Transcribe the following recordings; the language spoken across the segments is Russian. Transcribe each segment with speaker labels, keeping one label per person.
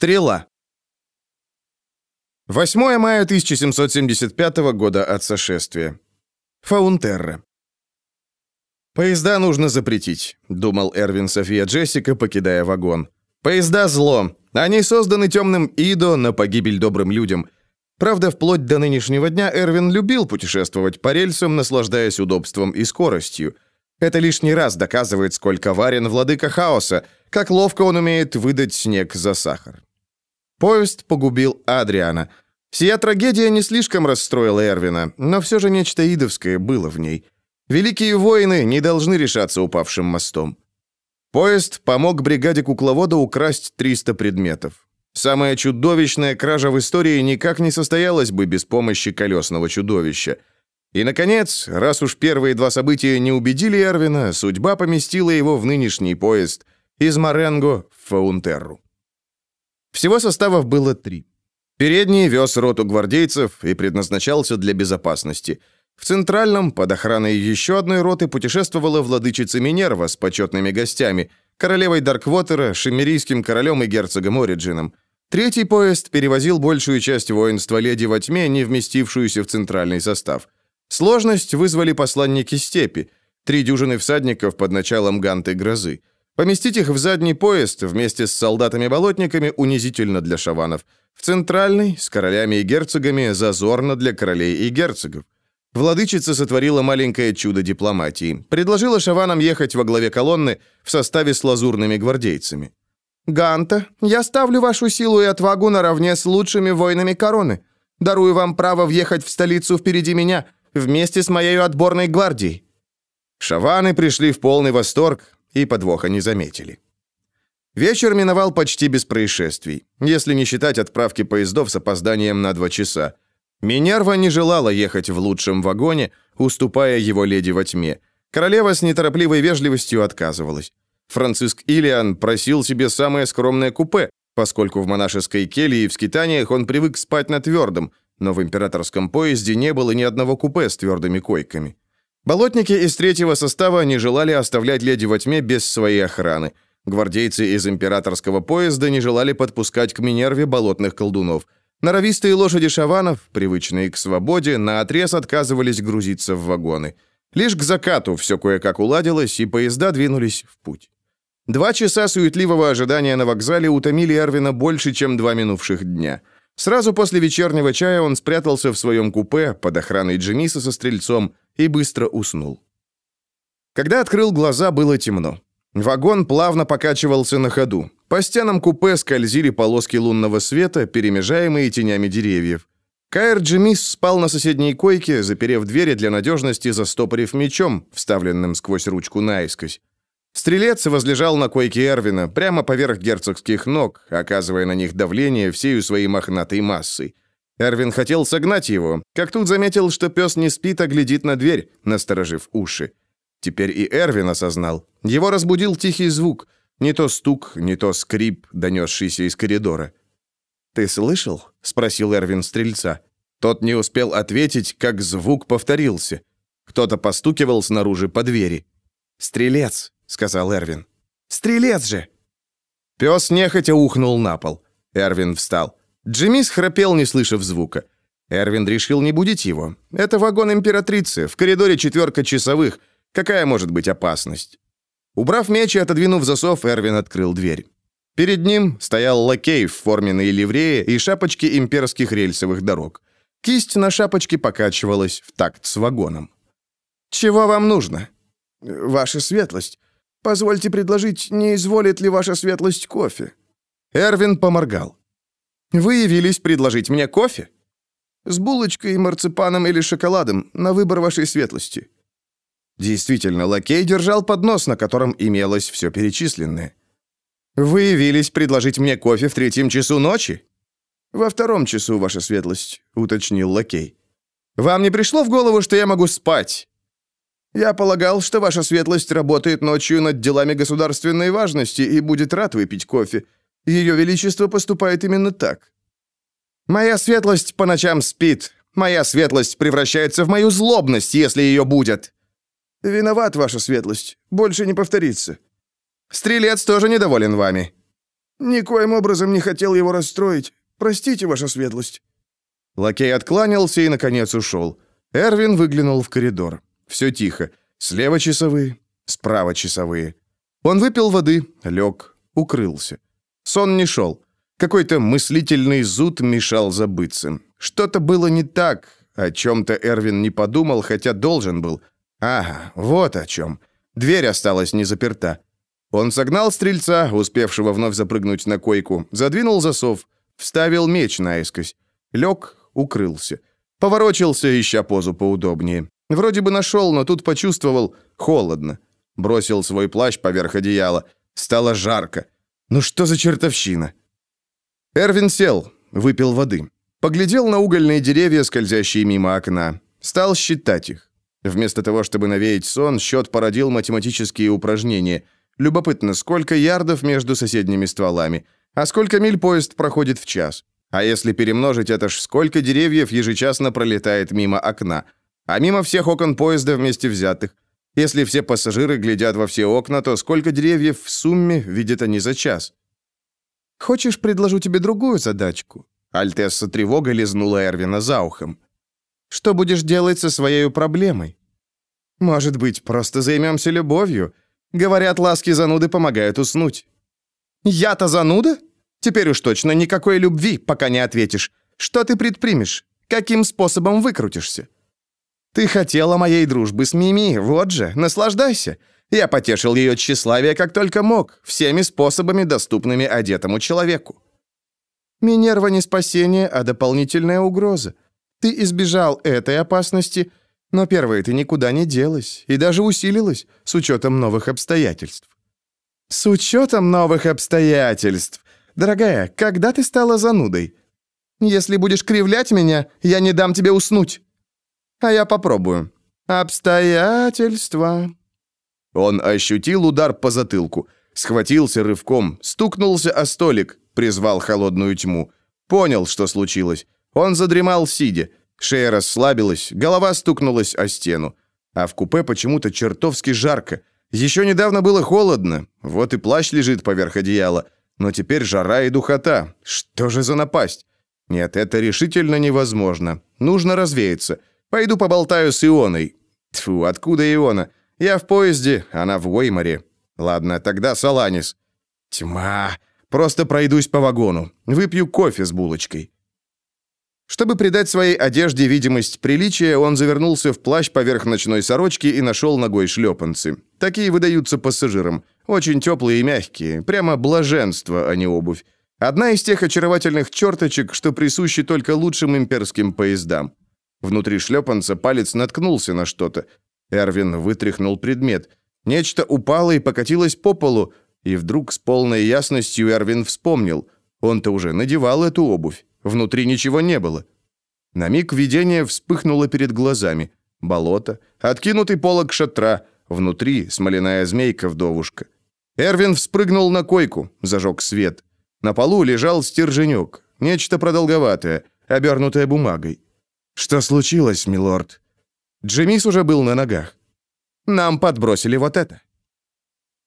Speaker 1: Стрела. 8 мая 1775 года от сошествия. Фаунтерра. «Поезда нужно запретить», — думал Эрвин София Джессика, покидая вагон. «Поезда — зло. Они созданы темным Идо на погибель добрым людям. Правда, вплоть до нынешнего дня Эрвин любил путешествовать по рельсам, наслаждаясь удобством и скоростью. Это лишний раз доказывает, сколько варен владыка хаоса, как ловко он умеет выдать снег за сахар. Поезд погубил Адриана. Сия трагедия не слишком расстроила Эрвина, но все же нечто идовское было в ней. Великие воины не должны решаться упавшим мостом. Поезд помог бригаде кукловода украсть 300 предметов. Самая чудовищная кража в истории никак не состоялась бы без помощи колесного чудовища. И, наконец, раз уж первые два события не убедили Эрвина, судьба поместила его в нынешний поезд из Маренго в Фаунтерру. Всего составов было три. Передний вез роту гвардейцев и предназначался для безопасности. В центральном, под охраной еще одной роты, путешествовала владычица Минерва с почетными гостями, королевой Дарквотера, шиммерийским королем и герцогом Ориджином. Третий поезд перевозил большую часть воинства Леди во тьме, не вместившуюся в центральный состав. Сложность вызвали посланники степи, три дюжины всадников под началом Ганты Грозы. Поместить их в задний поезд вместе с солдатами-болотниками унизительно для шаванов. В центральный, с королями и герцогами, зазорно для королей и герцогов. Владычица сотворила маленькое чудо дипломатии. Предложила шаванам ехать во главе колонны в составе с лазурными гвардейцами. «Ганта, я ставлю вашу силу и отвагу наравне с лучшими воинами короны. Дарую вам право въехать в столицу впереди меня, вместе с моей отборной гвардией». Шаваны пришли в полный восторг, и подвоха не заметили. Вечер миновал почти без происшествий, если не считать отправки поездов с опозданием на два часа. Минерва не желала ехать в лучшем вагоне, уступая его леди во тьме. Королева с неторопливой вежливостью отказывалась. Франциск Илиан просил себе самое скромное купе, поскольку в монашеской келье и в скитаниях он привык спать на твердом, но в императорском поезде не было ни одного купе с твердыми койками. Болотники из третьего состава не желали оставлять леди во тьме без своей охраны. Гвардейцы из императорского поезда не желали подпускать к Минерве болотных колдунов. Норовистые лошади шаванов, привычные к свободе, наотрез отказывались грузиться в вагоны. Лишь к закату все кое-как уладилось, и поезда двинулись в путь. Два часа суетливого ожидания на вокзале утомили Эрвина больше, чем два минувших дня. Сразу после вечернего чая он спрятался в своем купе под охраной Джемиса со стрельцом и быстро уснул. Когда открыл глаза, было темно. Вагон плавно покачивался на ходу. По стенам купе скользили полоски лунного света, перемежаемые тенями деревьев. Каэр Джемис спал на соседней койке, заперев двери для надежности, застопорив мечом, вставленным сквозь ручку наискось. Стрелец возлежал на койке Эрвина, прямо поверх герцогских ног, оказывая на них давление всею своей мохнатой массой. Эрвин хотел согнать его, как тут заметил, что пес не спит, а глядит на дверь, насторожив уши. Теперь и Эрвин осознал. Его разбудил тихий звук. Не то стук, не то скрип, донесшийся из коридора. «Ты слышал?» — спросил Эрвин стрельца. Тот не успел ответить, как звук повторился. Кто-то постукивал снаружи по двери. «Стрелец», — сказал Эрвин. «Стрелец же!» Пес нехотя ухнул на пол. Эрвин встал. Джимми храпел, не слышав звука. Эрвин решил не будить его. Это вагон императрицы, в коридоре четверка часовых. Какая может быть опасность? Убрав меч и отодвинув засов, Эрвин открыл дверь. Перед ним стоял лакей в форменной ливрее и шапочке имперских рельсовых дорог. Кисть на шапочке покачивалась в такт с вагоном. «Чего вам нужно?» «Ваша светлость. Позвольте предложить, не изволит ли ваша светлость кофе?» Эрвин поморгал. Вы явились предложить мне кофе? С булочкой, марципаном или шоколадом, на выбор вашей светлости. Действительно, лакей держал поднос, на котором имелось все перечисленное. Вы явились предложить мне кофе в третьем часу ночи? Во втором часу, ваша светлость, уточнил лакей. Вам не пришло в голову, что я могу спать? Я полагал, что ваша светлость работает ночью над делами государственной важности и будет рад выпить кофе. Ее Величество поступает именно так. Моя светлость по ночам спит. Моя светлость превращается в мою злобность, если ее будет. Виноват, ваша светлость. Больше не повторится. Стрелец тоже недоволен вами.
Speaker 2: Никоим образом не хотел его расстроить. Простите, ваша светлость».
Speaker 1: Лакей откланялся и, наконец, ушел. Эрвин выглянул в коридор. Все тихо. Слева часовые, справа часовые. Он выпил воды, лег, укрылся. Сон не шел. Какой-то мыслительный зуд мешал забыться. Что-то было не так, о чем-то Эрвин не подумал, хотя должен был. Ага, вот о чем. Дверь осталась не заперта. Он согнал стрельца, успевшего вновь запрыгнуть на койку, задвинул засов, вставил меч наискось. Лег, укрылся. Поворочился, ища позу поудобнее. Вроде бы нашел, но тут почувствовал холодно. Бросил свой плащ поверх одеяла. Стало жарко. Ну что за чертовщина? Эрвин сел, выпил воды. Поглядел на угольные деревья, скользящие мимо окна. Стал считать их. Вместо того, чтобы навеять сон, счет породил математические упражнения. Любопытно, сколько ярдов между соседними стволами, а сколько миль поезд проходит в час. А если перемножить это ж, сколько деревьев ежечасно пролетает мимо окна. А мимо всех окон поезда вместе взятых. Если все пассажиры глядят во все окна, то сколько деревьев в сумме видят они за час? «Хочешь, предложу тебе другую задачку?» Альтесса тревога лизнула Эрвина за ухом. «Что будешь делать со своей проблемой?» «Может быть, просто займемся любовью? Говорят, ласки зануды помогают уснуть». «Я-то зануда? Теперь уж точно никакой любви, пока не ответишь. Что ты предпримешь? Каким способом выкрутишься?» «Ты хотела моей дружбы с Мими, вот же, наслаждайся. Я потешил ее тщеславие как только мог, всеми способами, доступными одетому человеку». Минерва не спасение, а дополнительная угроза. Ты избежал этой опасности, но первая ты никуда не делась и даже усилилась с учетом новых обстоятельств. С учетом новых обстоятельств. Дорогая, когда ты стала занудой? Если будешь кривлять меня, я не дам тебе уснуть. А я попробую. Обстоятельства. Он ощутил удар по затылку, схватился рывком, стукнулся о столик, призвал холодную тьму. Понял, что случилось. Он задремал сидя. Шея расслабилась, голова стукнулась о стену. А в купе почему-то чертовски жарко. Еще недавно было холодно, вот и плащ лежит поверх одеяла. Но теперь жара и духота. Что же за напасть? Нет, это решительно невозможно. Нужно развеяться. Пойду поболтаю с Ионой. Тьфу, откуда Иона? Я в поезде, она в Уэйморе. Ладно, тогда Саланис. Тьма. Просто пройдусь по вагону. Выпью кофе с булочкой. Чтобы придать своей одежде видимость приличия, он завернулся в плащ поверх ночной сорочки и нашел ногой шлепанцы. Такие выдаются пассажирам. Очень теплые и мягкие. Прямо блаженство, а не обувь. Одна из тех очаровательных черточек, что присущи только лучшим имперским поездам. Внутри шлепанца палец наткнулся на что-то. Эрвин вытряхнул предмет. Нечто упало и покатилось по полу, и вдруг с полной ясностью Эрвин вспомнил. Он-то уже надевал эту обувь. Внутри ничего не было. На миг видение вспыхнуло перед глазами. Болото, откинутый полог шатра, внутри смоляная змейка-вдовушка. Эрвин вспрыгнул на койку, зажег свет. На полу лежал стерженек, нечто продолговатое, обернутое бумагой. «Что случилось, милорд?» Джемис уже был на ногах. «Нам подбросили вот это».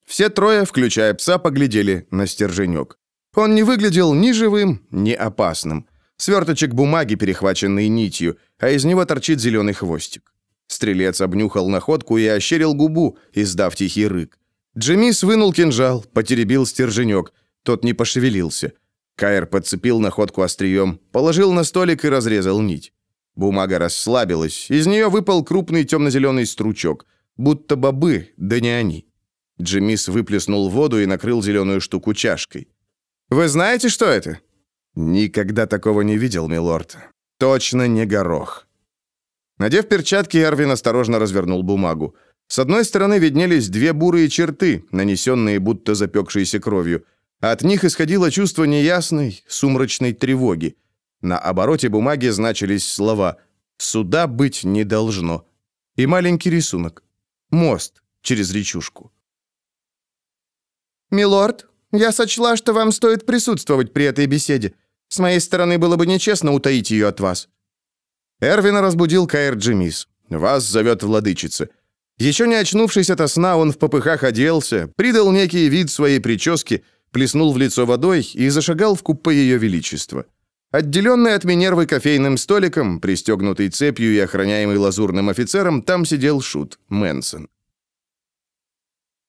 Speaker 1: Все трое, включая пса, поглядели на стерженек. Он не выглядел ни живым, ни опасным. Сверточек бумаги, перехваченный нитью, а из него торчит зеленый хвостик. Стрелец обнюхал находку и ощерил губу, издав тихий рык. Джемис вынул кинжал, потеребил стерженек. Тот не пошевелился. Кайр подцепил находку острием, положил на столик и разрезал нить. Бумага расслабилась, из нее выпал крупный темно-зеленый стручок, будто бобы, да не они. Джемис выплеснул воду и накрыл зеленую штуку чашкой. «Вы знаете, что это?» «Никогда такого не видел, милорд. Точно не горох». Надев перчатки, Эрвин осторожно развернул бумагу. С одной стороны виднелись две бурые черты, нанесенные будто запекшейся кровью. От них исходило чувство неясной, сумрачной тревоги. На обороте бумаги значились слова «Суда быть не должно» и маленький рисунок. Мост через речушку.
Speaker 3: «Милорд, я сочла, что вам стоит присутствовать при этой беседе. С моей стороны было бы нечестно утаить ее от вас».
Speaker 1: Эрвина разбудил Каэр Джимис. «Вас зовет владычица». Еще не очнувшись от сна, он в попыхах оделся, придал некий вид своей прическе, плеснул в лицо водой и зашагал в купе Ее Величества. Отделенный от Минервы кофейным столиком, пристегнутый цепью и охраняемый лазурным офицером, там сидел Шут Мэнсон.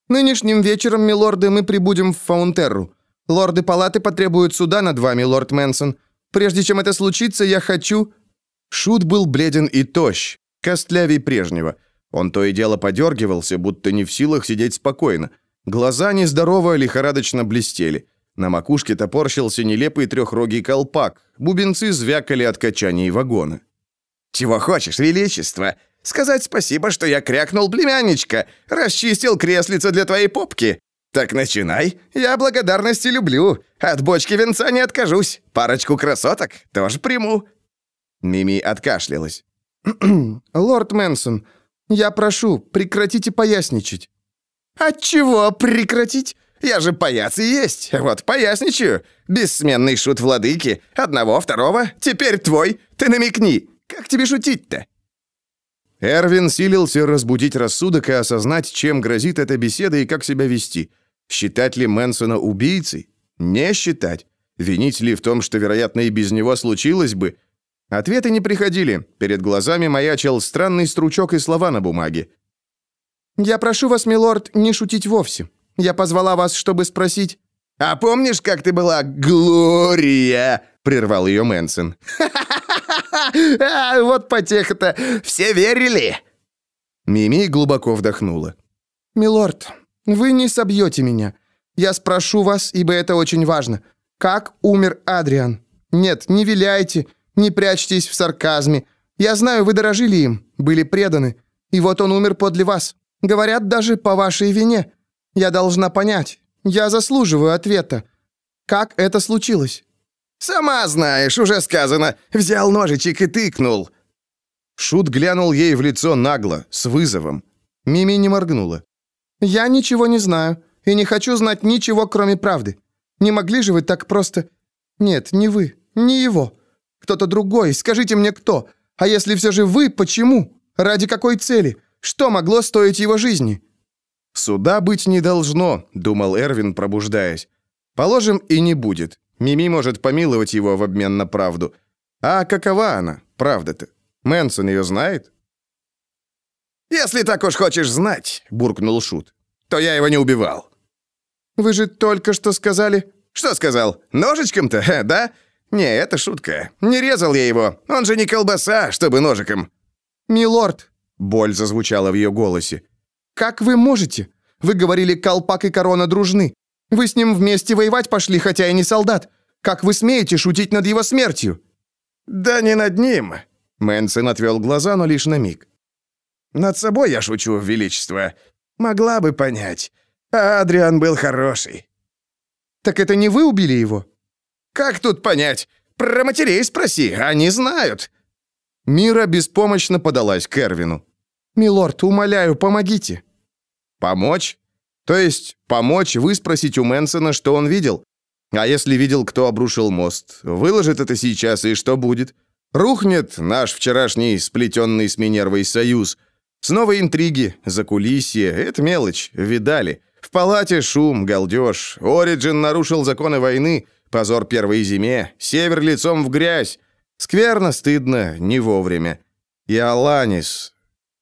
Speaker 3: «Нынешним вечером, милорды, мы прибудем в Фаунтерру. Лорды палаты потребуют суда над вами, лорд Мэнсон. Прежде чем это случится, я хочу...»
Speaker 1: Шут был бледен и тощ, костлявей прежнего. Он то и дело подергивался, будто не в силах сидеть спокойно. Глаза нездорово лихорадочно блестели. На макушке топорщился нелепый трехрогий колпак. Бубенцы звякали от качаний вагона.
Speaker 4: «Чего хочешь, Величество? Сказать спасибо, что я крякнул племянничка, расчистил креслица для твоей попки. Так начинай. Я благодарности люблю. От бочки венца не откажусь. Парочку красоток тоже приму».
Speaker 1: Мими откашлялась.
Speaker 3: «Лорд Мэнсон, я прошу, прекратите поясничать».
Speaker 4: «Отчего прекратить? Я же паяц и есть. Вот поясничаю. Бессменный шут владыки. Одного, второго. Теперь твой. Ты намекни. Как тебе шутить-то?»
Speaker 1: Эрвин силился разбудить рассудок и осознать, чем грозит эта беседа и как себя вести. Считать ли Мэнсона убийцей? Не считать. Винить ли в том, что, вероятно, и без него случилось бы? Ответы не приходили. Перед глазами маячил странный стручок и слова на бумаге.
Speaker 3: «Я прошу вас, милорд, не шутить вовсе. Я позвала вас, чтобы спросить...»
Speaker 4: «А помнишь, как ты была Глория?» — прервал ее Мэнсон. Вот потеха-то! Все верили!»
Speaker 1: Мими глубоко вдохнула.
Speaker 3: «Милорд, вы не собьете меня. Я спрошу вас, ибо это очень важно. Как умер Адриан? Нет, не виляйте, не прячьтесь в сарказме. Я знаю, вы дорожили им, были преданы. И вот он умер подле вас. Говорят, даже по вашей вине. Я должна понять. Я заслуживаю ответа. Как это случилось?»
Speaker 4: «Сама знаешь, уже сказано. Взял ножичек и тыкнул».
Speaker 1: Шут глянул ей в лицо нагло, с вызовом. Мими не моргнула.
Speaker 3: «Я ничего не знаю и не хочу знать ничего, кроме правды. Не могли же вы так просто... Нет, не вы, не его. Кто-то другой, скажите мне кто. А если все же вы, почему? Ради какой цели? Что могло стоить его жизни?»
Speaker 1: «Суда быть не должно», — думал Эрвин, пробуждаясь. «Положим, и не будет. Мими может помиловать его в обмен на правду. А какова она, правда-то? Мэнсон ее знает?»
Speaker 4: «Если так уж хочешь знать», — буркнул Шут, — «то я его не убивал».
Speaker 3: «Вы же только что сказали...»
Speaker 4: «Что сказал? Ножичком-то, да? Не, это шутка. Не резал я его. Он же не колбаса, чтобы ножиком».
Speaker 3: «Милорд», —
Speaker 1: боль зазвучала в ее голосе, —
Speaker 3: «как вы можете? Вы говорили, колпак и корона дружны. Вы с ним вместе воевать пошли, хотя и не солдат. Как вы смеете шутить над его смертью?»
Speaker 4: «Да не над ним!»
Speaker 1: Мэнсон отвел глаза, но лишь на миг.
Speaker 4: «Над собой я шучу, Величество. Могла бы понять. А Адриан был хороший».
Speaker 3: «Так это не вы убили его?»
Speaker 4: «Как тут понять? Про матерей спроси, они знают».
Speaker 1: Мира беспомощно подалась к Эрвину.
Speaker 3: «Милорд, умоляю, помогите».
Speaker 1: «Помочь? То есть помочь выспросить у Мэнсона, что он видел? А если видел, кто обрушил мост? Выложит это сейчас, и что будет? Рухнет наш вчерашний сплетенный с Минервой союз. Снова интриги, закулисье — это мелочь, видали. В палате шум, галдеж. Ориджин нарушил законы войны, позор первой зиме, север лицом в грязь. Скверно, стыдно, не вовремя. И Аланис.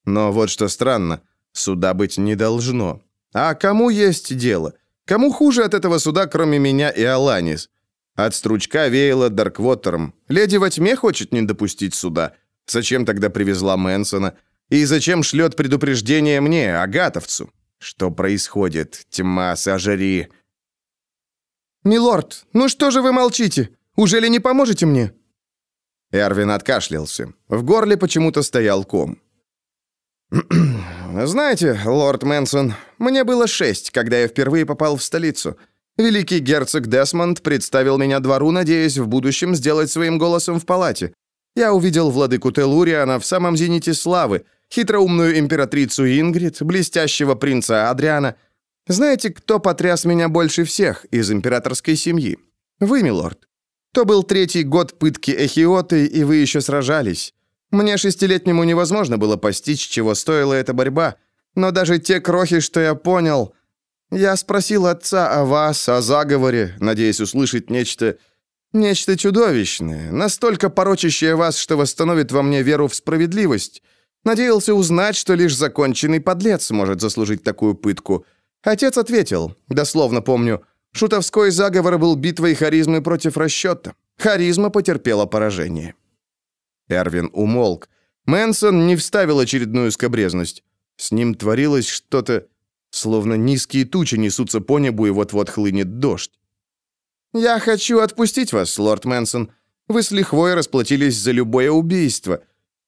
Speaker 1: Но вот что странно, суда быть не должно. А кому есть дело? Кому хуже от этого суда, кроме меня и Аланис? От стручка веяло Дарквотером. Леди во тьме хочет не допустить суда. Зачем тогда привезла Мэнсона? И зачем шлет предупреждение мне, Агатовцу? Что происходит? Тьма, сожри.
Speaker 3: «Милорд, ну что же вы молчите? Уже ли не поможете мне?»
Speaker 1: Эрвин откашлялся. В горле почему-то стоял ком. «Знаете, лорд Мэнсон, мне было шесть, когда я впервые попал в столицу. Великий герцог Десмонд представил меня двору, надеясь в будущем сделать своим голосом в палате. Я увидел владыку Телуриана в самом зените славы, хитроумную императрицу Ингрид, блестящего принца Адриана. Знаете, кто потряс меня больше всех из императорской семьи? Вы, милорд. То был третий год пытки Эхиоты, и вы еще сражались. Мне шестилетнему невозможно было постичь, чего стоила эта борьба, но даже те крохи, что я понял... Я спросил отца о вас, о заговоре, надеясь услышать нечто... Нечто чудовищное, настолько порочащее вас, что восстановит во мне веру в справедливость. Надеялся узнать, что лишь законченный подлец может заслужить такую пытку. Отец ответил, дословно помню, шутовской заговор был битвой харизмы против расчета. Харизма потерпела поражение. Эрвин умолк. Мэнсон не вставил очередную скобрезность. С ним творилось что-то, словно низкие тучи несутся по небу, и вот-вот хлынет дождь. «Я хочу отпустить вас, лорд Мэнсон. Вы с лихвой расплатились за любое убийство.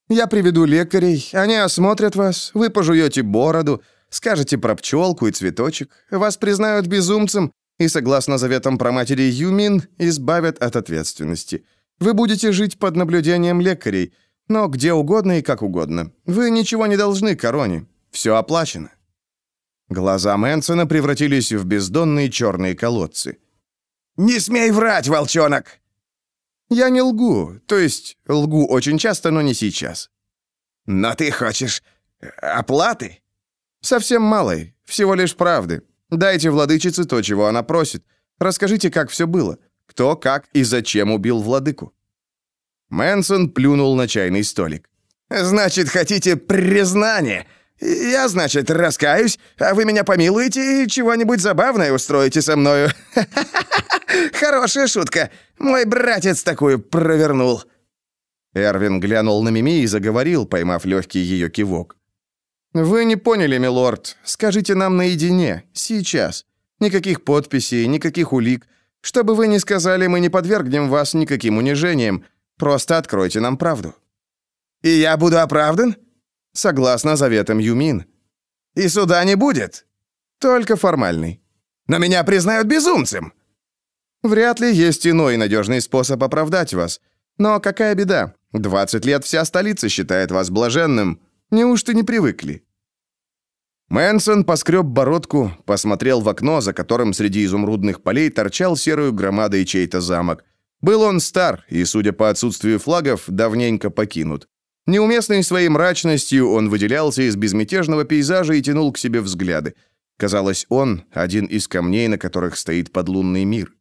Speaker 1: Я приведу лекарей, они осмотрят вас, вы пожуете бороду, скажете про пчелку и цветочек, вас признают безумцем и, согласно заветам про матери Юмин, избавят от ответственности. Вы будете жить под наблюдением лекарей, но где угодно и как угодно. Вы ничего не должны короне. Все оплачено». Глаза Мэнсона превратились в бездонные черные колодцы.
Speaker 4: «Не смей врать, волчонок!»
Speaker 1: «Я не лгу, то есть лгу очень часто, но не сейчас».
Speaker 4: «Но ты хочешь э, оплаты?»
Speaker 1: «Совсем малой, всего лишь правды. Дайте владычице то, чего она просит. Расскажите, как все было. Кто, как и зачем убил владыку?» Мэнсон плюнул на чайный столик.
Speaker 4: «Значит, хотите признание? Я, значит, раскаюсь, а вы меня помилуете и чего-нибудь забавное устроите со мною. Хорошая шутка. Мой братец такую провернул».
Speaker 1: Эрвин глянул на Мими и заговорил, поймав легкий ее кивок. «Вы не поняли, милорд. Скажите нам наедине, сейчас. Никаких подписей, никаких улик. Что бы вы ни сказали, мы не подвергнем вас никаким унижениям. Просто откройте нам правду».
Speaker 4: «И я буду оправдан?»
Speaker 1: «Согласно заветам Юмин».
Speaker 4: «И суда не будет?»
Speaker 1: «Только формальный».
Speaker 4: «Но меня признают безумцем!»
Speaker 1: Вряд ли есть иной надежный способ оправдать вас. Но какая беда? 20 лет вся столица считает вас блаженным. Неужто не привыкли?» Мэнсон поскреб бородку, посмотрел в окно, за которым среди изумрудных полей торчал серую громадой чей-то замок. Был он стар и, судя по отсутствию флагов, давненько покинут. Неуместной своей мрачностью он выделялся из безмятежного пейзажа и тянул к себе взгляды. Казалось, он — один из камней, на которых стоит подлунный мир.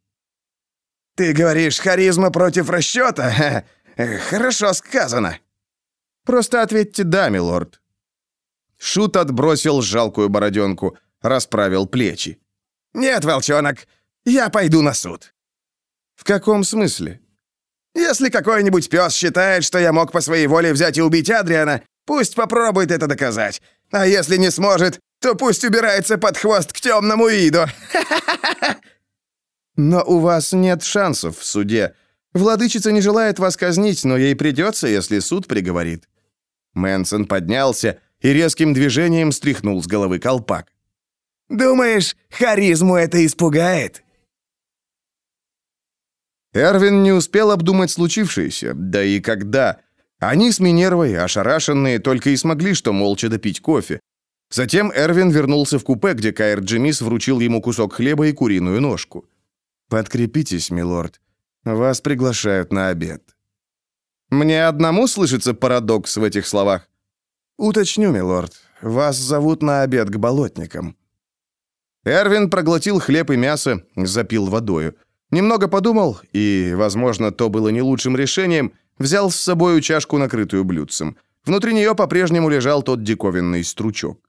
Speaker 4: «Ты говоришь, харизма против расчета? Хорошо сказано».
Speaker 1: «Просто ответьте «да», милорд». Шут отбросил жалкую бороденку, расправил плечи.
Speaker 4: «Нет, волчонок, я пойду на суд».
Speaker 1: «В каком смысле?»
Speaker 4: «Если какой-нибудь пес считает, что я мог по своей воле взять и убить Адриана, пусть попробует это доказать. А если не сможет, то пусть убирается под хвост к темному виду.
Speaker 1: Но у вас нет шансов в суде. Владычица не желает вас казнить, но ей придется, если суд приговорит». Мэнсон поднялся и резким движением стряхнул с головы колпак.
Speaker 4: «Думаешь, харизму это испугает?»
Speaker 1: Эрвин не успел обдумать случившееся, да и когда. Они с Минервой, ошарашенные, только и смогли что молча допить кофе. Затем Эрвин вернулся в купе, где Кайр Джемис вручил ему кусок хлеба и куриную ножку. «Подкрепитесь, милорд. Вас приглашают на обед». «Мне одному слышится парадокс в этих словах?» «Уточню, милорд. Вас зовут на обед к болотникам». Эрвин проглотил хлеб и мясо, запил водою. Немного подумал, и, возможно, то было не лучшим решением, взял с собой чашку, накрытую блюдцем. Внутри нее по-прежнему лежал тот диковинный стручок.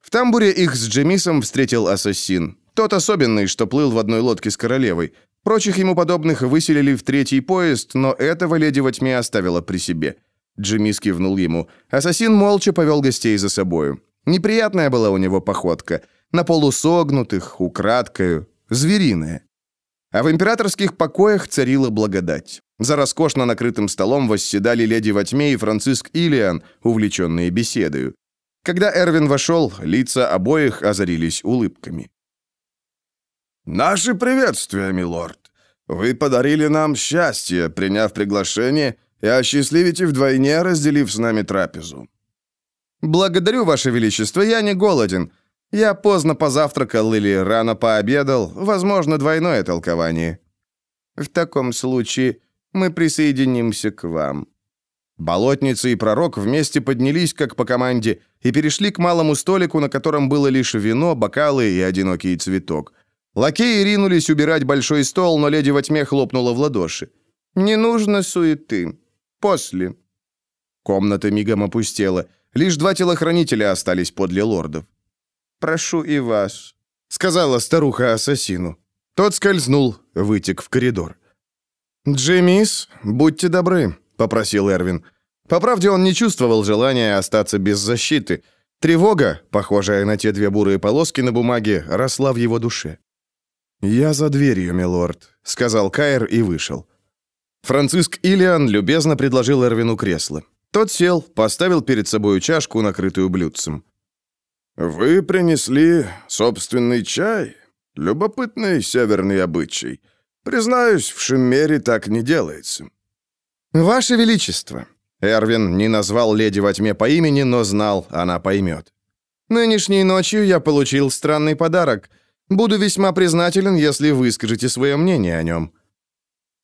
Speaker 1: В тамбуре их с Джемисом встретил ассасин. Тот особенный, что плыл в одной лодке с королевой. Прочих ему подобных выселили в третий поезд, но этого леди во тьме оставила при себе. Джимис кивнул ему. Ассасин молча повел гостей за собою. Неприятная была у него походка. На полусогнутых, украдкою, звериная. А в императорских покоях царила благодать. За роскошно накрытым столом восседали леди во тьме и Франциск Илиан, увлеченные беседою. Когда Эрвин вошел, лица обоих озарились улыбками.
Speaker 2: «Наши приветствия, милорд. Вы подарили нам счастье, приняв приглашение, и осчастливите вдвойне, разделив с нами трапезу».
Speaker 1: «Благодарю, Ваше Величество, я не голоден. Я поздно позавтракал или рано пообедал, возможно, двойное толкование. В таком случае мы присоединимся к вам». Болотница и пророк вместе поднялись, как по команде, и перешли к малому столику, на котором было лишь вино, бокалы и одинокий цветок. Лакеи ринулись убирать большой стол, но леди во тьме хлопнула в ладоши. «Не нужно суеты. После». Комната мигом опустела. Лишь два телохранителя остались подле лордов. «Прошу и вас», — сказала старуха ассасину. Тот скользнул, вытек в коридор. «Джемис, будьте добры», — попросил Эрвин. По правде, он не чувствовал желания остаться без защиты. Тревога, похожая на те две бурые полоски на бумаге, росла в его душе. «Я за дверью, милорд», — сказал Кайр и вышел. Франциск Илиан любезно предложил Эрвину кресло. Тот сел, поставил перед собой чашку, накрытую блюдцем.
Speaker 2: «Вы принесли собственный чай? Любопытный северный обычай. Признаюсь, в Шиммере так не делается».
Speaker 1: «Ваше Величество!» Эрвин не назвал леди во тьме по имени, но знал, она поймет. «Нынешней ночью я получил странный подарок. Буду весьма признателен, если вы скажете свое мнение о нем».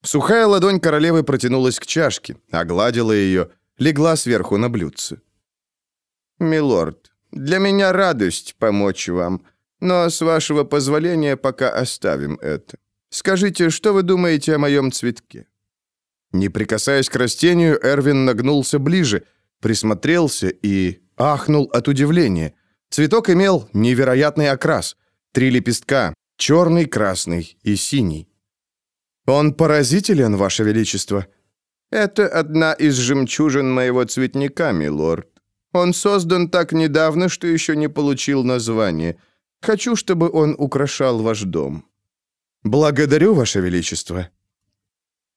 Speaker 1: Сухая ладонь королевы протянулась к чашке, огладила ее, легла сверху на блюдце. «Милорд, для меня радость помочь вам, но, с вашего позволения, пока оставим это. Скажите, что вы думаете о моем цветке?» Не прикасаясь к растению, Эрвин нагнулся ближе, присмотрелся и ахнул от удивления. Цветок имел невероятный окрас. Три лепестка — черный, красный и синий. «Он поразителен, Ваше Величество». «Это одна из жемчужин моего цветника, милорд. Он создан так недавно, что еще не получил название. Хочу, чтобы он украшал ваш дом». «Благодарю, Ваше Величество».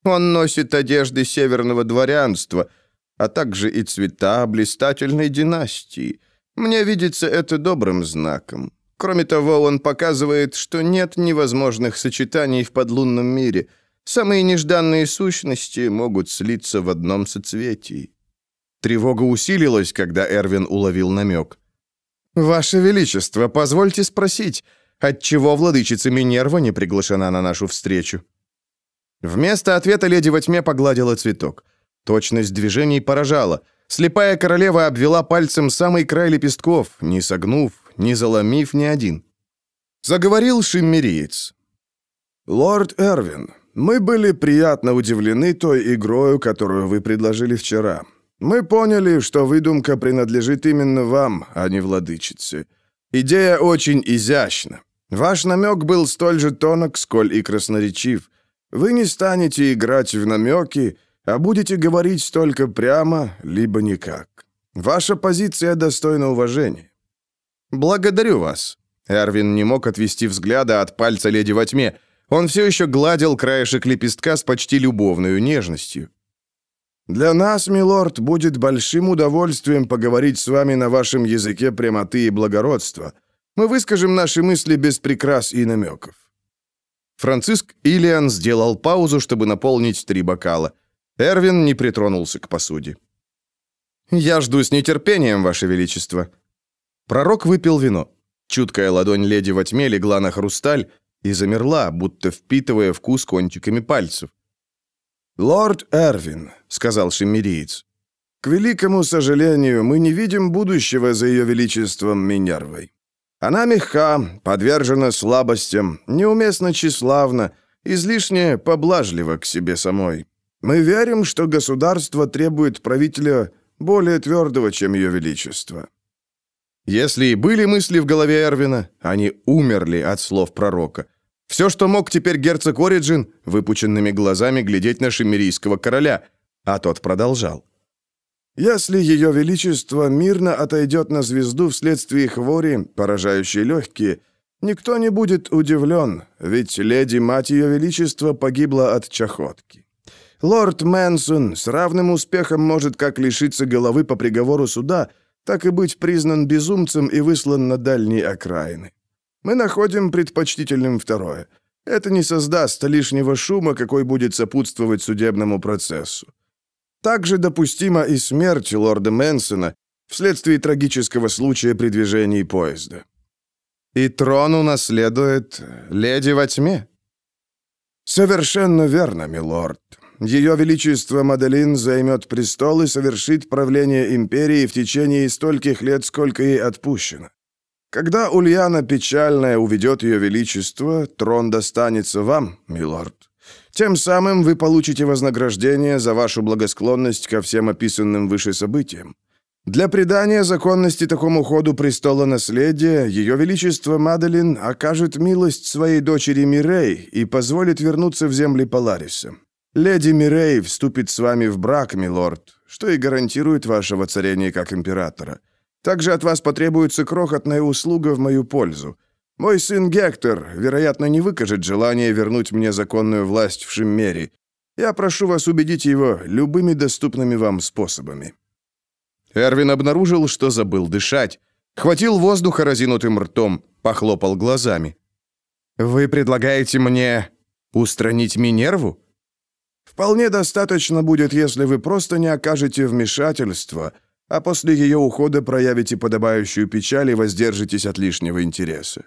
Speaker 1: Он носит одежды северного дворянства, а также и цвета блистательной династии. Мне видится это добрым знаком. Кроме того, он показывает, что нет невозможных сочетаний в подлунном мире. Самые нежданные сущности могут слиться в одном соцветии. Тревога усилилась, когда Эрвин уловил намек. «Ваше Величество, позвольте спросить, отчего владычица Минерва не приглашена на нашу встречу?» Вместо ответа леди во тьме погладила цветок. Точность движений поражала. Слепая королева обвела пальцем самый край лепестков, не согнув, не заломив ни один. Заговорил шиммериец.
Speaker 2: «Лорд Эрвин, мы были приятно удивлены той игрою, которую вы предложили вчера. Мы поняли, что выдумка принадлежит именно вам, а не владычице. Идея очень изящна. Ваш намек был столь же тонок, сколь и красноречив. Вы не станете играть в намеки, а будете говорить только прямо, либо никак. Ваша позиция достойна уважения».
Speaker 1: «Благодарю вас». Эрвин не мог отвести взгляда от пальца леди во тьме. Он все еще гладил краешек лепестка с почти любовной нежностью.
Speaker 2: «Для нас, милорд, будет большим удовольствием поговорить с вами на вашем языке прямоты и благородства. Мы выскажем наши мысли без прикрас и намеков».
Speaker 1: Франциск Илиан сделал паузу, чтобы наполнить три бокала. Эрвин не притронулся к посуде. «Я жду с нетерпением, Ваше Величество». Пророк выпил вино. Чуткая ладонь леди во тьме легла на хрусталь и замерла, будто впитывая вкус кончиками пальцев.
Speaker 2: «Лорд Эрвин», — сказал шиммериец, — «к великому сожалению, мы не видим будущего за ее величеством Минервой. Она мягка, подвержена слабостям, неуместно тщеславна, излишне поблажлива к себе самой. Мы верим, что государство требует правителя более твердого, чем ее величество».
Speaker 1: Если и были мысли в голове Эрвина, они умерли от слов пророка. Все, что мог теперь герцог Ориджин, выпученными глазами глядеть на шиммерийского короля, а тот продолжал.
Speaker 2: Если Ее Величество мирно отойдет на звезду вследствие хвори, поражающей легкие, никто не будет удивлен, ведь леди-мать Ее Величества погибла от чахотки. Лорд Мэнсон с равным успехом может как лишиться головы по приговору суда, так и быть признан безумцем и выслан на дальние окраины. Мы находим предпочтительным второе. Это не создаст лишнего шума, какой будет сопутствовать судебному процессу. Также допустима и смерть лорда Мэнсона вследствие трагического случая при движении поезда.
Speaker 1: И трон унаследует леди во тьме.
Speaker 2: Совершенно верно, милорд. Ее Величество Маделин займет престол и совершит правление империи в течение стольких лет, сколько ей отпущено. Когда Ульяна Печальная уведет Ее Величество, трон достанется вам, милорд. Тем самым вы получите вознаграждение за вашу благосклонность ко всем описанным выше событиям. Для придания законности такому ходу престола наследия, Ее Величество Маделин окажет милость своей дочери Мирей и позволит вернуться в земли Полариса. Леди Мирей вступит с вами в брак, милорд, что и гарантирует ваше воцарение как императора. Также от вас потребуется крохотная услуга в мою пользу. Мой сын Гектор, вероятно, не выкажет желания вернуть мне законную власть в Шиммере. Я прошу вас убедить его любыми доступными вам способами».
Speaker 1: Эрвин обнаружил, что забыл дышать. Хватил воздуха разинутым ртом, похлопал глазами. «Вы предлагаете мне устранить Минерву?»
Speaker 2: «Вполне достаточно будет, если вы просто не окажете вмешательства, а после ее ухода проявите подобающую печаль и воздержитесь от лишнего интереса».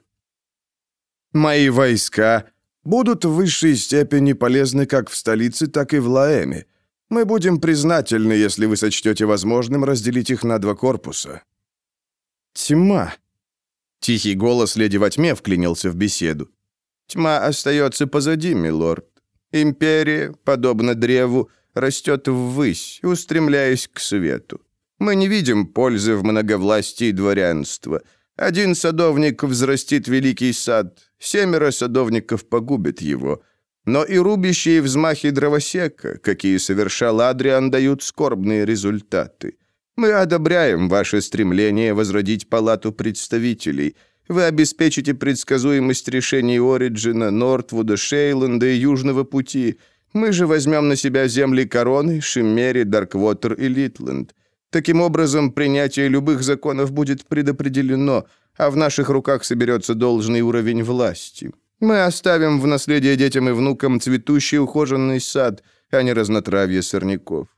Speaker 1: «Мои войска
Speaker 2: будут в высшей степени полезны как в столице, так и в Лаэме. Мы будем признательны, если вы сочтете возможным разделить их на два корпуса».
Speaker 1: «Тьма». Тихий голос леди во тьме вклинился в беседу. «Тьма остается позади, милорд. Империя, подобно древу, растет ввысь, устремляясь к свету. Мы не видим пользы в многовластии дворянства. Один садовник взрастит великий сад, семеро садовников погубят его. Но и рубящие взмахи дровосека, какие совершал Адриан, дают скорбные результаты. Мы одобряем ваше стремление возродить палату представителей. Вы обеспечите предсказуемость решений Ориджина, Нортвуда, Шейланда и Южного пути. Мы же возьмем на себя земли Короны, Шиммери, Дарквотер и Литленд. Таким образом, принятие любых законов будет предопределено, а в наших руках соберется должный уровень власти. Мы оставим в наследие детям и внукам цветущий ухоженный сад, а не разнотравье сорняков».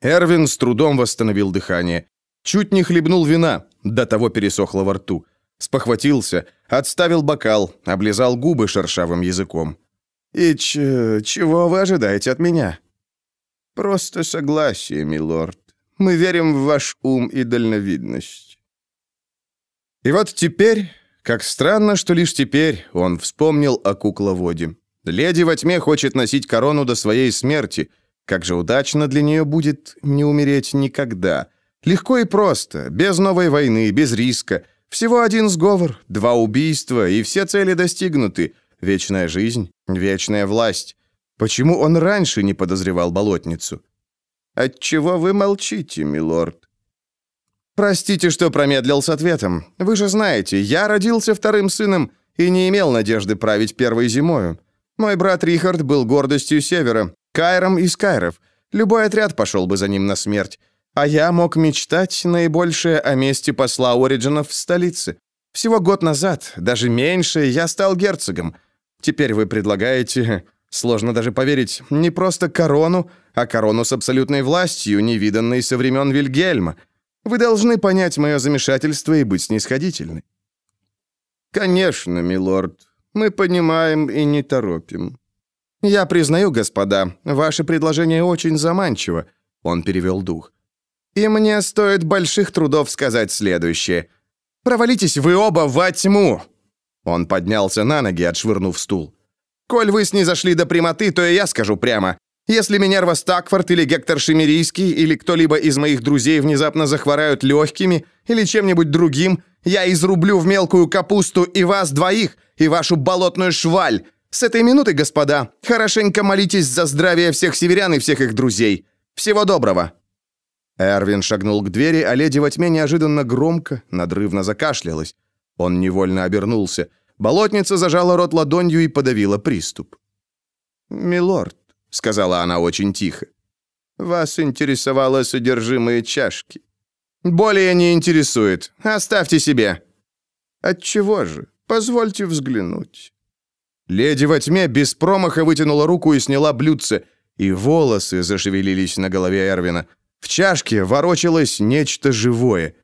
Speaker 1: Эрвин с трудом восстановил дыхание. Чуть не хлебнул вина, до того пересохло во рту. Спохватился, отставил бокал, облизал губы шершавым языком. «И ч чего вы ожидаете от меня?» «Просто согласие, милорд. Мы верим в ваш ум и дальновидность». И вот теперь как странно, что лишь теперь он вспомнил о кукловоде. Леди во тьме хочет носить корону до своей смерти. Как же удачно для нее будет не умереть никогда. Легко и просто, без новой войны, без риска. Всего один сговор, два убийства, и все цели достигнуты. Вечная жизнь, вечная власть. Почему он раньше не подозревал болотницу? «Отчего вы молчите, милорд?» «Простите, что промедлил с ответом. Вы же знаете, я родился вторым сыном и не имел надежды править первой зимою. Мой брат Рихард был гордостью Севера, Кайром из Кайров. Любой отряд пошел бы за ним на смерть. А я мог мечтать наибольшее о месте посла Ориджинов в столице. Всего год назад, даже меньше, я стал герцогом. Теперь вы предлагаете, сложно даже поверить, не просто корону, а корону с абсолютной властью, невиданной со времен Вильгельма – вы должны понять мое замешательство и быть снисходительны». «Конечно, милорд. Мы понимаем и не торопим». «Я признаю, господа, ваше предложение очень заманчиво», — он перевел дух. «И мне стоит больших трудов сказать следующее. Провалитесь вы оба во тьму!» Он поднялся на ноги, отшвырнув стул. «Коль вы снизошли до прямоты, то и я скажу прямо. Если Минерва Стакфорд или Гектор Шемерийский или кто-либо из моих друзей внезапно захворают легкими или чем-нибудь другим, я изрублю в мелкую капусту и вас двоих, и вашу болотную шваль. С этой минуты, господа, хорошенько молитесь за здравие всех северян и всех их друзей. Всего доброго!» Эрвин шагнул к двери, а леди во тьме неожиданно громко, надрывно закашлялась. Он невольно обернулся. Болотница зажала рот ладонью и подавила приступ. «Милорд», сказала она очень тихо. Вас интересовало содержимое чашки. Более не интересует. Оставьте себе. Отчего же? Позвольте взглянуть. Леди во тьме без промаха вытянула руку и сняла блюдце, и волосы зашевелились на голове Эрвина. В чашке ворочалось нечто живое.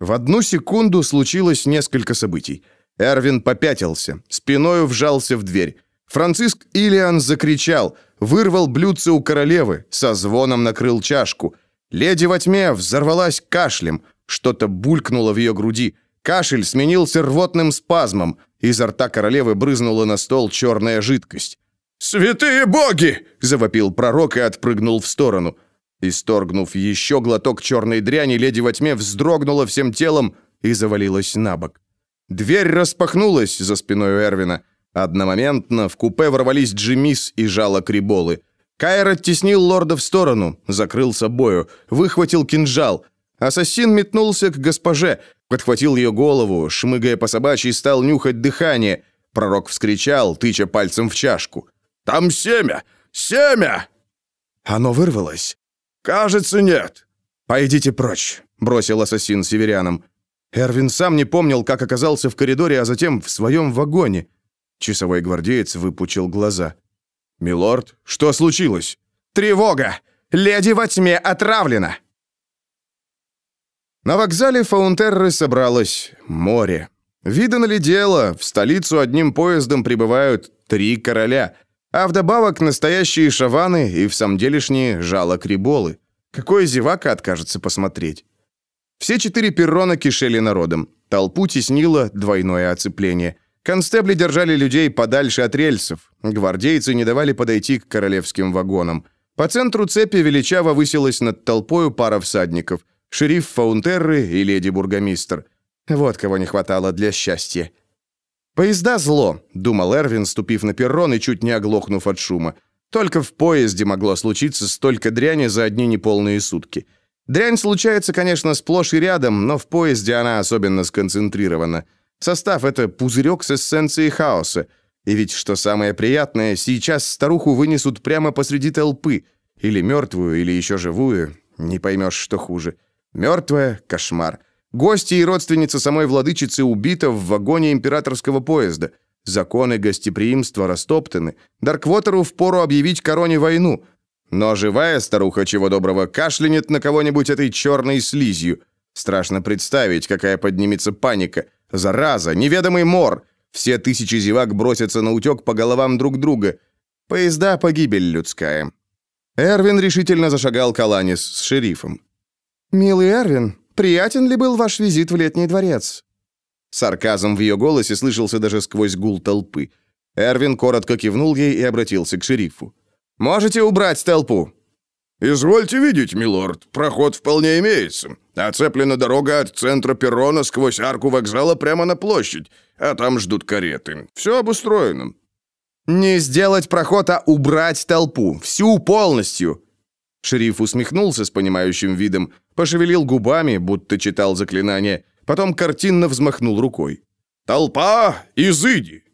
Speaker 1: В одну секунду случилось несколько событий. Эрвин попятился, спиною вжался в дверь. Франциск Илиан закричал, вырвал блюдце у королевы, со звоном накрыл чашку. Леди во тьме взорвалась кашлем, что-то булькнуло в ее груди. Кашель сменился рвотным спазмом. Изо рта королевы брызнула на стол черная жидкость.
Speaker 2: «Святые боги!»
Speaker 1: — завопил пророк и отпрыгнул в сторону. Исторгнув еще глоток черной дряни, леди во тьме вздрогнула всем телом и завалилась на бок. Дверь распахнулась за спиной Эрвина. Одномоментно в купе ворвались Джимис и жало Криболы. Кайр оттеснил лорда в сторону, закрыл собою, выхватил кинжал. Ассасин метнулся к госпоже, подхватил ее голову, шмыгая по собачьей, стал нюхать дыхание. Пророк вскричал, тыча пальцем в чашку.
Speaker 2: «Там семя! Семя!»
Speaker 1: Оно вырвалось.
Speaker 2: «Кажется, нет».
Speaker 1: «Пойдите прочь», — бросил ассасин северянам. Эрвин сам не помнил, как оказался в коридоре, а затем в своем вагоне. Часовой гвардеец выпучил глаза. «Милорд, что случилось?»
Speaker 3: «Тревога! Леди во тьме отравлена!»
Speaker 1: На вокзале Фаунтерры собралось море. Видано ли дело, в столицу одним поездом прибывают три короля, а вдобавок настоящие шаваны и в самом делешние жало криболы. Какой зевака откажется посмотреть? Все четыре перрона кишели народом. Толпу теснило двойное оцепление. Констебли держали людей подальше от рельсов. Гвардейцы не давали подойти к королевским вагонам. По центру цепи величаво высилась над толпою пара всадников. Шериф Фаунтерры и леди-бургомистр. Вот кого не хватало для счастья. «Поезда зло», — думал Эрвин, ступив на перрон и чуть не оглохнув от шума. Только в поезде могло случиться столько дряни за одни неполные сутки. Дрянь случается, конечно, сплошь и рядом, но в поезде она особенно сконцентрирована. Состав — это пузырек с эссенцией хаоса. И ведь, что самое приятное, сейчас старуху вынесут прямо посреди толпы. Или мертвую, или еще живую. Не поймешь, что хуже. Мертвая — кошмар. Гости и родственница самой владычицы убита в вагоне императорского поезда. Законы гостеприимства растоптаны. Дарквотеру впору объявить короне войну. Но живая старуха, чего доброго, кашлянет на кого-нибудь этой черной слизью. Страшно представить, какая поднимется паника. Зараза, неведомый мор. Все тысячи зевак бросятся на утек по головам друг друга. Поезда — погибель людская. Эрвин решительно зашагал к Аланис с шерифом.
Speaker 3: «Милый Эрвин, приятен ли был ваш визит в летний дворец?»
Speaker 1: Сарказм в ее голосе слышался даже сквозь гул толпы. Эрвин коротко кивнул ей и обратился к шерифу. «Можете убрать толпу?»
Speaker 2: «Извольте видеть, милорд, проход вполне имеется. Оцеплена дорога от центра перрона сквозь арку вокзала прямо на площадь, а там ждут кареты. Все обустроено».
Speaker 1: «Не сделать проход, а убрать толпу. Всю полностью!» Шериф усмехнулся с понимающим видом, пошевелил губами, будто читал заклинание, потом картинно взмахнул рукой.
Speaker 2: «Толпа, изыди!»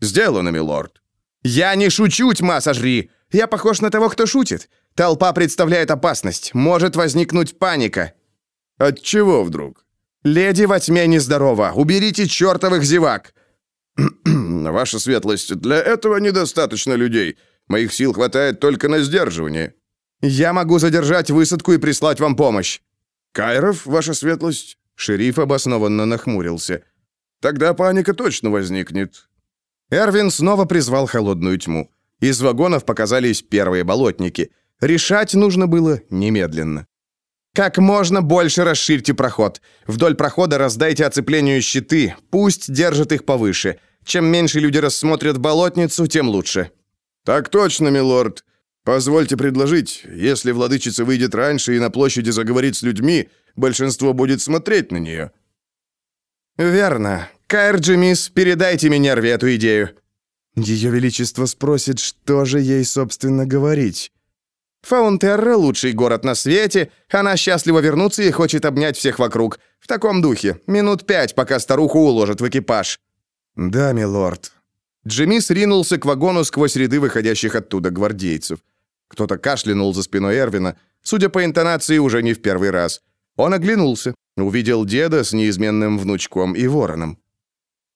Speaker 1: «Сделано, милорд».
Speaker 3: «Я не шучу, тьма сожри! Я похож на того, кто шутит. Толпа представляет опасность. Может возникнуть паника».
Speaker 2: «От чего вдруг?»
Speaker 3: «Леди во тьме нездорова. Уберите чертовых зевак!»
Speaker 2: «Ваша светлость, для этого недостаточно людей. Моих сил хватает только на сдерживание».
Speaker 3: «Я могу задержать высадку и прислать вам помощь».
Speaker 2: «Кайров, ваша светлость?»
Speaker 1: Шериф обоснованно нахмурился.
Speaker 2: «Тогда паника точно возникнет».
Speaker 1: Эрвин снова призвал холодную тьму. Из вагонов показались первые болотники. Решать нужно было немедленно. «Как можно больше расширьте проход. Вдоль прохода раздайте оцеплению щиты. Пусть держат их повыше. Чем меньше люди рассмотрят болотницу, тем лучше».
Speaker 2: «Так точно, милорд. Позвольте предложить, если владычица выйдет раньше и на площади заговорит с людьми, большинство будет смотреть на нее».
Speaker 1: «Верно. Кайр Джимис, передайте Минерве эту идею».
Speaker 3: Ее Величество спросит, что же ей, собственно, говорить.
Speaker 1: Фаунтерра — лучший город на свете, она счастлива вернуться и хочет обнять всех вокруг. В таком духе. Минут пять, пока старуху уложат в экипаж».
Speaker 3: «Да, милорд».
Speaker 1: Джимис ринулся к вагону сквозь ряды выходящих оттуда гвардейцев. Кто-то кашлянул за спиной Эрвина, судя по интонации, уже не в первый раз. Он оглянулся, увидел деда с неизменным внучком и вороном.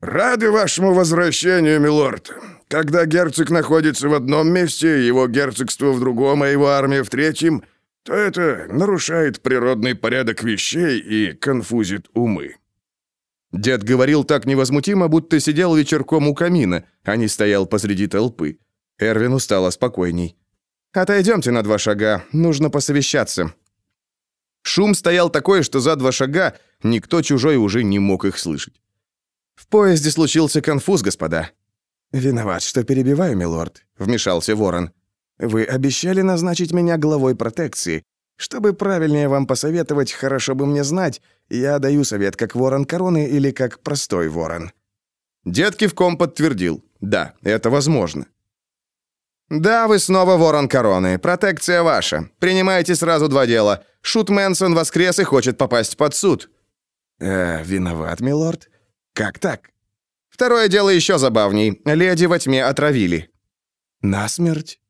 Speaker 2: «Рады вашему возвращению, милорд. Когда герцог находится в одном месте, его герцогство в другом, а его армия в третьем, то это нарушает природный порядок вещей и конфузит умы».
Speaker 1: Дед говорил так невозмутимо, будто сидел вечерком у камина, а не стоял посреди толпы. Эрвину стало спокойней. «Отойдемте на два шага, нужно посовещаться». Шум стоял такой, что за два шага никто чужой уже не мог их слышать. «В поезде случился конфуз, господа».
Speaker 2: «Виноват, что перебиваю, милорд», — вмешался ворон. «Вы обещали назначить меня главой протекции. Чтобы правильнее вам посоветовать, хорошо бы мне знать, я даю совет как ворон короны или как простой ворон».
Speaker 1: Дед кивком подтвердил. «Да, это возможно».
Speaker 4: «Да, вы снова ворон короны. Протекция ваша. Принимайте сразу два дела. Шут Мэнсон воскрес и хочет попасть под суд».
Speaker 2: «Э, виноват, милорд. Как так?»
Speaker 4: «Второе дело еще забавней. Леди во тьме отравили».
Speaker 2: «Насмерть?»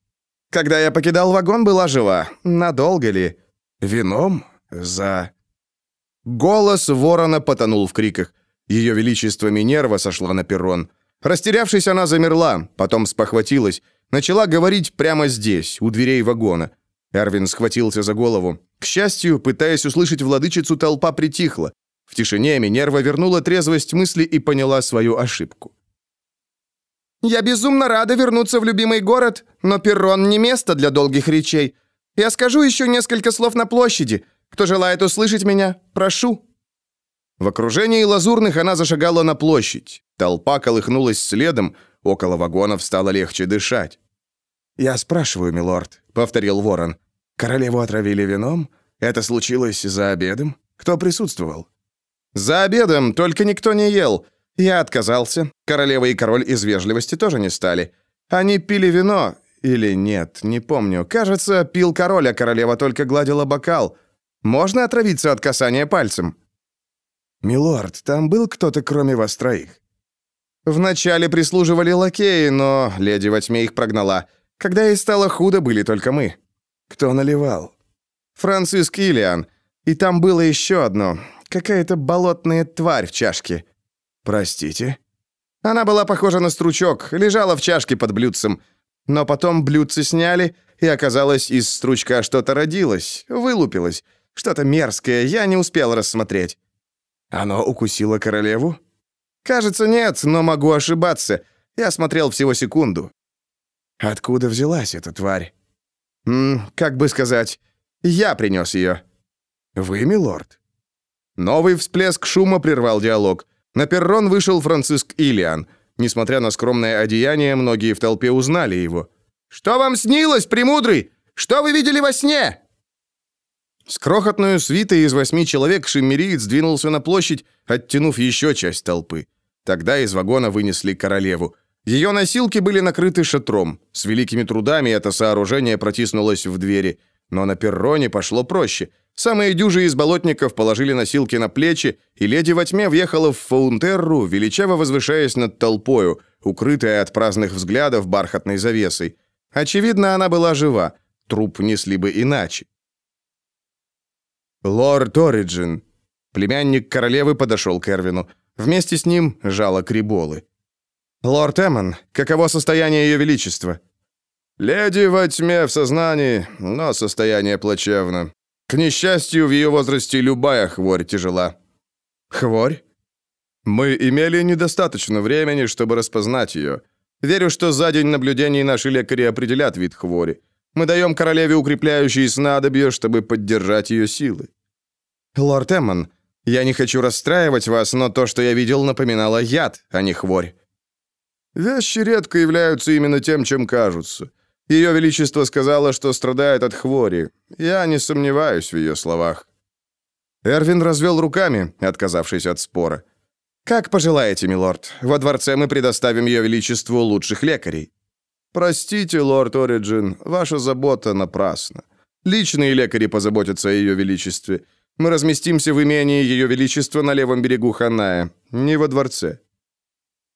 Speaker 4: Когда я покидал вагон, была жива. Надолго ли?
Speaker 2: Вином? За...»
Speaker 1: Голос ворона потонул в криках. Ее величество Минерва сошла на перрон. Растерявшись, она замерла, потом спохватилась. Начала говорить прямо здесь, у дверей вагона. Эрвин схватился за голову. К счастью, пытаясь услышать владычицу, толпа притихла. В тишине Минерва вернула трезвость мысли и поняла свою ошибку.
Speaker 3: «Я безумно рада вернуться в любимый город, но перрон не место для долгих речей. Я скажу еще несколько слов на площади. Кто желает услышать меня, прошу».
Speaker 1: В окружении лазурных она зашагала на площадь. Толпа колыхнулась следом, около вагонов стало легче дышать.
Speaker 2: «Я спрашиваю, милорд», — повторил ворон. «Королеву отравили вином? Это случилось за обедом? Кто присутствовал?»
Speaker 1: «За обедом, только никто не ел. Я отказался. Королева и король из вежливости тоже не стали. Они пили вино. Или нет, не помню. Кажется, пил король, а королева только гладила бокал. Можно отравиться от касания пальцем?»
Speaker 2: «Милорд, там был кто-то, кроме вас троих?»
Speaker 1: «Вначале прислуживали лакеи, но леди во тьме их прогнала. Когда ей стало худо, были только мы».
Speaker 2: «Кто наливал?»
Speaker 1: «Франциск Ильян. И там было еще одно. Какая-то болотная тварь в чашке».
Speaker 2: «Простите?»
Speaker 1: Она была похожа на стручок, лежала в чашке под блюдцем. Но потом блюдце сняли, и оказалось, из стручка что-то родилось, вылупилось. Что-то мерзкое, я не успел рассмотреть.
Speaker 2: «Оно укусило королеву?»
Speaker 1: «Кажется, нет, но могу ошибаться. Я смотрел всего секунду».
Speaker 2: «Откуда взялась эта тварь?»
Speaker 1: «М, «Как бы сказать, я принес ее».
Speaker 2: «Вы, милорд?»
Speaker 1: Новый всплеск шума прервал диалог. На перрон вышел Франциск Ильян. Несмотря на скромное одеяние, многие в толпе узнали его. «Что вам снилось, Премудрый? Что вы видели во сне?» С крохотную свитой из восьми человек шиммериец двинулся на площадь, оттянув еще часть толпы. Тогда из вагона вынесли королеву. Ее носилки были накрыты шатром. С великими трудами это сооружение протиснулось в двери. Но на перроне пошло проще – Самые дюжи из болотников положили носилки на плечи, и леди во тьме въехала в Фаунтерру, величаво возвышаясь над толпою, укрытая от праздных взглядов бархатной завесой. Очевидно, она была жива. Труп несли бы иначе. Лорд Ориджин. Племянник королевы подошел к Эрвину. Вместе с ним жало криболы. «Лорд Эммон, каково состояние ее величества?»
Speaker 2: «Леди во тьме в сознании, но состояние плачевно. К несчастью, в ее возрасте любая хворь тяжела.
Speaker 1: Хворь?
Speaker 2: Мы имели недостаточно времени, чтобы распознать ее. Верю, что за день наблюдений наши лекари определят вид хвори. Мы даем королеве укрепляющие снадобья, чтобы поддержать ее силы.
Speaker 1: Лорд Эммон, я не хочу расстраивать вас, но то, что я видел, напоминало яд, а не хворь.
Speaker 2: Вещи редко являются именно тем, чем кажутся. Ее Величество сказала, что страдает от хвори. Я не сомневаюсь в ее словах».
Speaker 1: Эрвин развел руками, отказавшись от спора. «Как пожелаете, милорд. Во дворце мы предоставим ее величеству лучших лекарей».
Speaker 2: «Простите, лорд Ориджин, ваша забота напрасна. Личные лекари позаботятся о ее величестве. Мы разместимся в имении ее величества на левом берегу Ханая, не во дворце».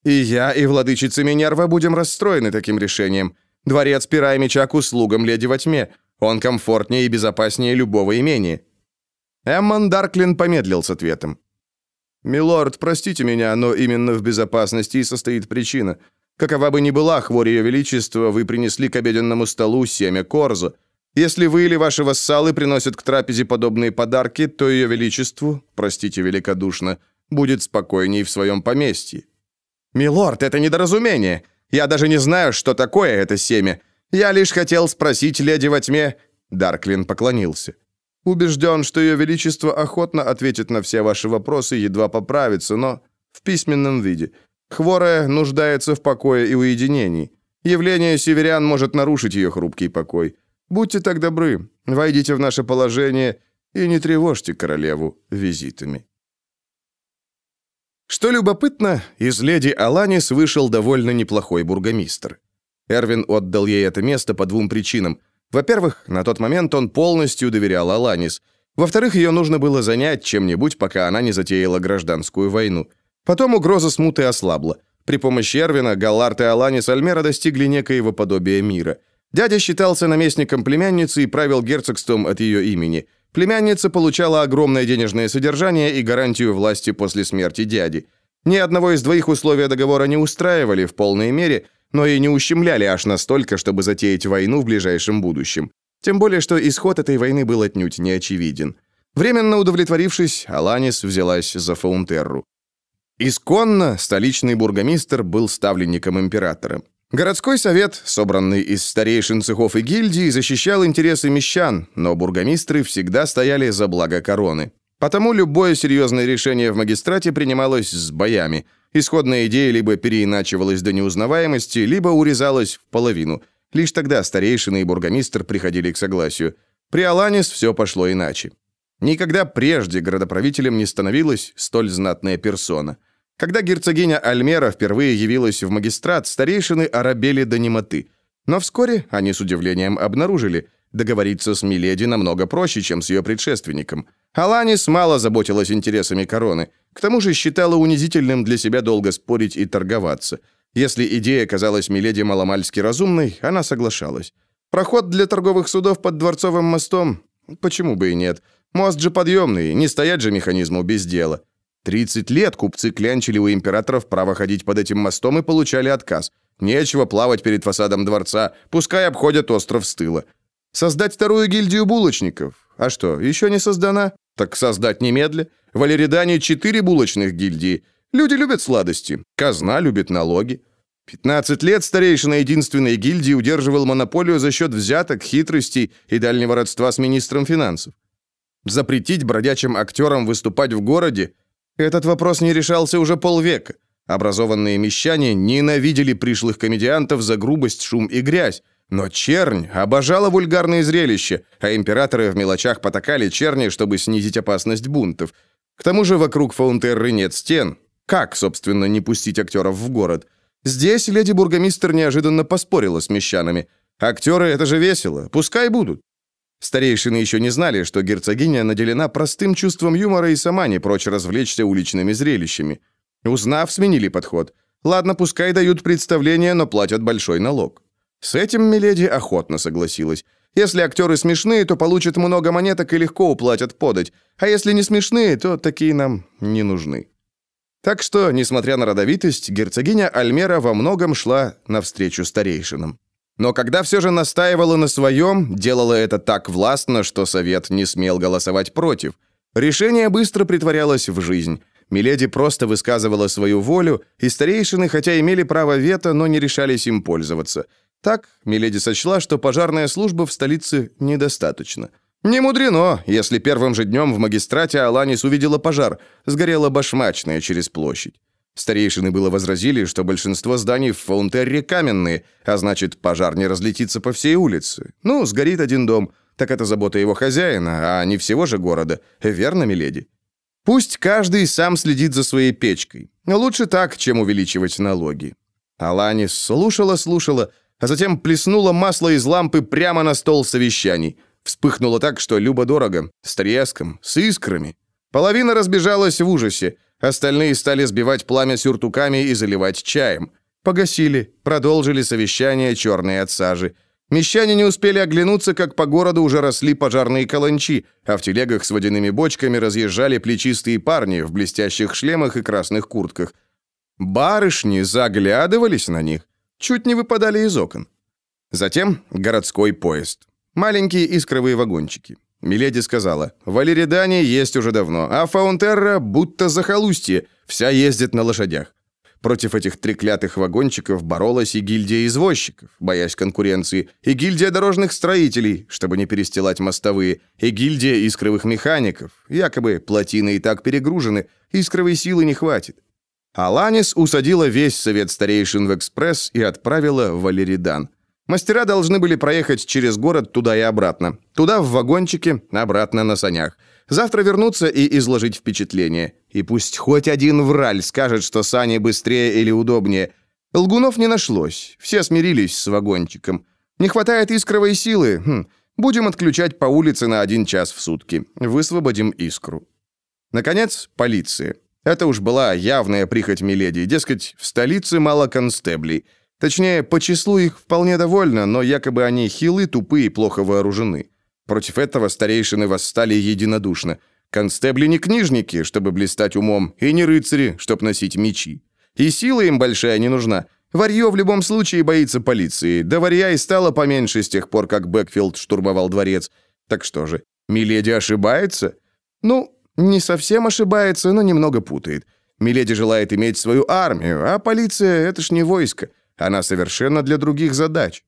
Speaker 1: «И я, и владычица Минерва будем расстроены таким решением. Дворец пера и меча к услугам леди во тьме. Он комфортнее и безопаснее любого имения». Эммон Дарклин помедлил с ответом.
Speaker 2: «Милорд, простите меня, но именно в безопасности и состоит причина. Какова бы ни была хворь ее величества, вы принесли к обеденному столу семя корза. Если вы или ваши вассалы приносят к трапезе подобные подарки, то ее величеству, простите великодушно,
Speaker 1: будет спокойней в своем поместье. «Милорд, это недоразумение. Я даже не знаю, что такое это семя. Я лишь хотел спросить леди во тьме...» Дарклин поклонился. «Убежден, что ее величество охотно ответит на все ваши вопросы, едва поправится, но в письменном виде. Хворая нуждается в покое и уединении. Явление северян может нарушить ее хрупкий покой. Будьте так добры, войдите в наше положение и не тревожьте королеву визитами». Что любопытно, из леди Аланис вышел довольно неплохой бургомистр. Эрвин отдал ей это место по двум причинам. Во-первых, на тот момент он полностью доверял Аланис. Во-вторых, ее нужно было занять чем-нибудь, пока она не затеяла гражданскую войну. Потом угроза смуты ослабла. При помощи Эрвина Галлард и Аланис Альмера достигли некоего подобия мира. Дядя считался наместником племянницы и правил герцогством от ее имени – Племянница получала огромное денежное содержание и гарантию власти после смерти дяди. Ни одного из двоих условия договора не устраивали в полной мере, но и не ущемляли аж настолько, чтобы затеять войну в ближайшем будущем. Тем более, что исход этой войны был отнюдь не очевиден. Временно удовлетворившись, Аланис взялась за Фаунтерру. Исконно столичный бургомистр был ставленником императора. Городской совет, собранный из старейшин цехов и гильдий, защищал интересы мещан, но бургомистры всегда стояли за благо короны. Потому любое серьезное решение в магистрате принималось с боями. Исходная идея либо переиначивалась до неузнаваемости, либо урезалась в половину. Лишь тогда старейшины и бургомистр приходили к согласию. При Аланис все пошло иначе. Никогда прежде городоправителем не становилась столь знатная персона – когда герцогиня Альмера впервые явилась в магистрат, старейшины оробели до немоты. Но вскоре они с удивлением обнаружили, договориться с Миледи намного проще, чем с ее предшественником. Аланис мало заботилась интересами короны, к тому же считала унизительным для себя долго спорить и торговаться. Если идея казалась Миледи маломальски разумной, она соглашалась. Проход для торговых судов под Дворцовым мостом? Почему бы и нет? Мост же подъемный, не стоять же механизму без дела. 30 лет купцы клянчили у императоров право ходить под этим мостом и получали отказ. Нечего плавать перед фасадом дворца, пускай обходят остров с тыла. Создать вторую гильдию булочников? А что, еще не создана? Так создать немедля. В Алеридане четыре булочных гильдии. Люди любят сладости, казна любит налоги. 15 лет старейшина единственной гильдии удерживал монополию за счет взяток, хитростей и дальнего родства с министром финансов. Запретить бродячим актерам выступать в городе этот вопрос не решался уже полвека. Образованные мещане ненавидели пришлых комедиантов за грубость, шум и грязь, но чернь обожала вульгарные зрелища, а императоры в мелочах потакали черни, чтобы снизить опасность бунтов. К тому же вокруг Фаунтерры нет стен. Как, собственно, не пустить актеров в город? Здесь леди-бургомистр неожиданно поспорила с мещанами. Актеры — это же весело, пускай будут. Старейшины еще не знали, что герцогиня наделена простым чувством юмора и сама не прочь развлечься уличными зрелищами. Узнав, сменили подход. Ладно, пускай дают представление, но платят большой налог. С этим Миледи охотно согласилась. Если актеры смешные, то получат много монеток и легко уплатят подать, а если не смешные, то такие нам не нужны. Так что, несмотря на родовитость, герцогиня Альмера во многом шла навстречу старейшинам. Но когда все же настаивала на своем, делала это так властно, что совет не смел голосовать против. Решение быстро притворялось в жизнь. Миледи просто высказывала свою волю, и старейшины, хотя имели право вето, но не решались им пользоваться. Так Миледи сочла, что пожарная служба в столице недостаточно. Не мудрено, если первым же днем в магистрате Аланис увидела пожар, сгорела башмачная через площадь. Старейшины было возразили, что большинство зданий в Фаунтерре каменные, а значит, пожар не разлетится по всей улице. Ну, сгорит один дом, так это забота его хозяина, а не всего же города. Верно, миледи? Пусть каждый сам следит за своей печкой. Лучше так, чем увеличивать налоги. Аланис слушала-слушала, а затем плеснула масло из лампы прямо на стол совещаний. Вспыхнуло так, что любо-дорого, с треском, с искрами. Половина разбежалась в ужасе. Остальные стали сбивать пламя сюртуками и заливать чаем. Погасили, продолжили совещание, черные от сажи. Мещане не успели оглянуться, как по городу уже росли пожарные каланчи, а в телегах с водяными бочками разъезжали плечистые парни в блестящих шлемах и красных куртках. Барышни заглядывались на них, чуть не выпадали из окон. Затем городской поезд. Маленькие искровые вагончики. Миледи сказала, «В Алиридане есть уже давно, а Фаунтерра будто захолустье, вся ездит на лошадях. Против этих треклятых вагончиков боролась и гильдия извозчиков, боясь конкуренции, и гильдия дорожных строителей, чтобы не перестилать мостовые, и гильдия искровых механиков. Якобы плотины и так перегружены, искровой силы не хватит. Аланис усадила весь совет старейшин в экспресс и отправила в Валеридан. Мастера должны были проехать через город туда и обратно. Туда в вагончике, обратно на санях. Завтра вернуться и изложить впечатление. И пусть хоть один враль скажет, что сани быстрее или удобнее. Лгунов не нашлось. Все смирились с вагончиком. Не хватает искровой силы. Хм. Будем отключать по улице на один час в сутки. Высвободим искру. Наконец, полиция. Это уж была явная прихоть Миледи. Дескать, в столице мало констеблей. Точнее, по числу их вполне довольно, но якобы они хилы, тупые и плохо вооружены. Против этого старейшины восстали единодушно. Констебли не книжники, чтобы блистать умом, и не рыцари, чтобы носить мечи. И сила им большая не нужна. Варье в любом случае боится полиции. Да варья и стало поменьше с тех пор, как Бэкфилд штурмовал дворец. Так что же, Миледи ошибается? Ну, не совсем ошибается, но немного путает. Миледи желает иметь свою армию, а полиция — это ж не войско. Она совершенно для других задач.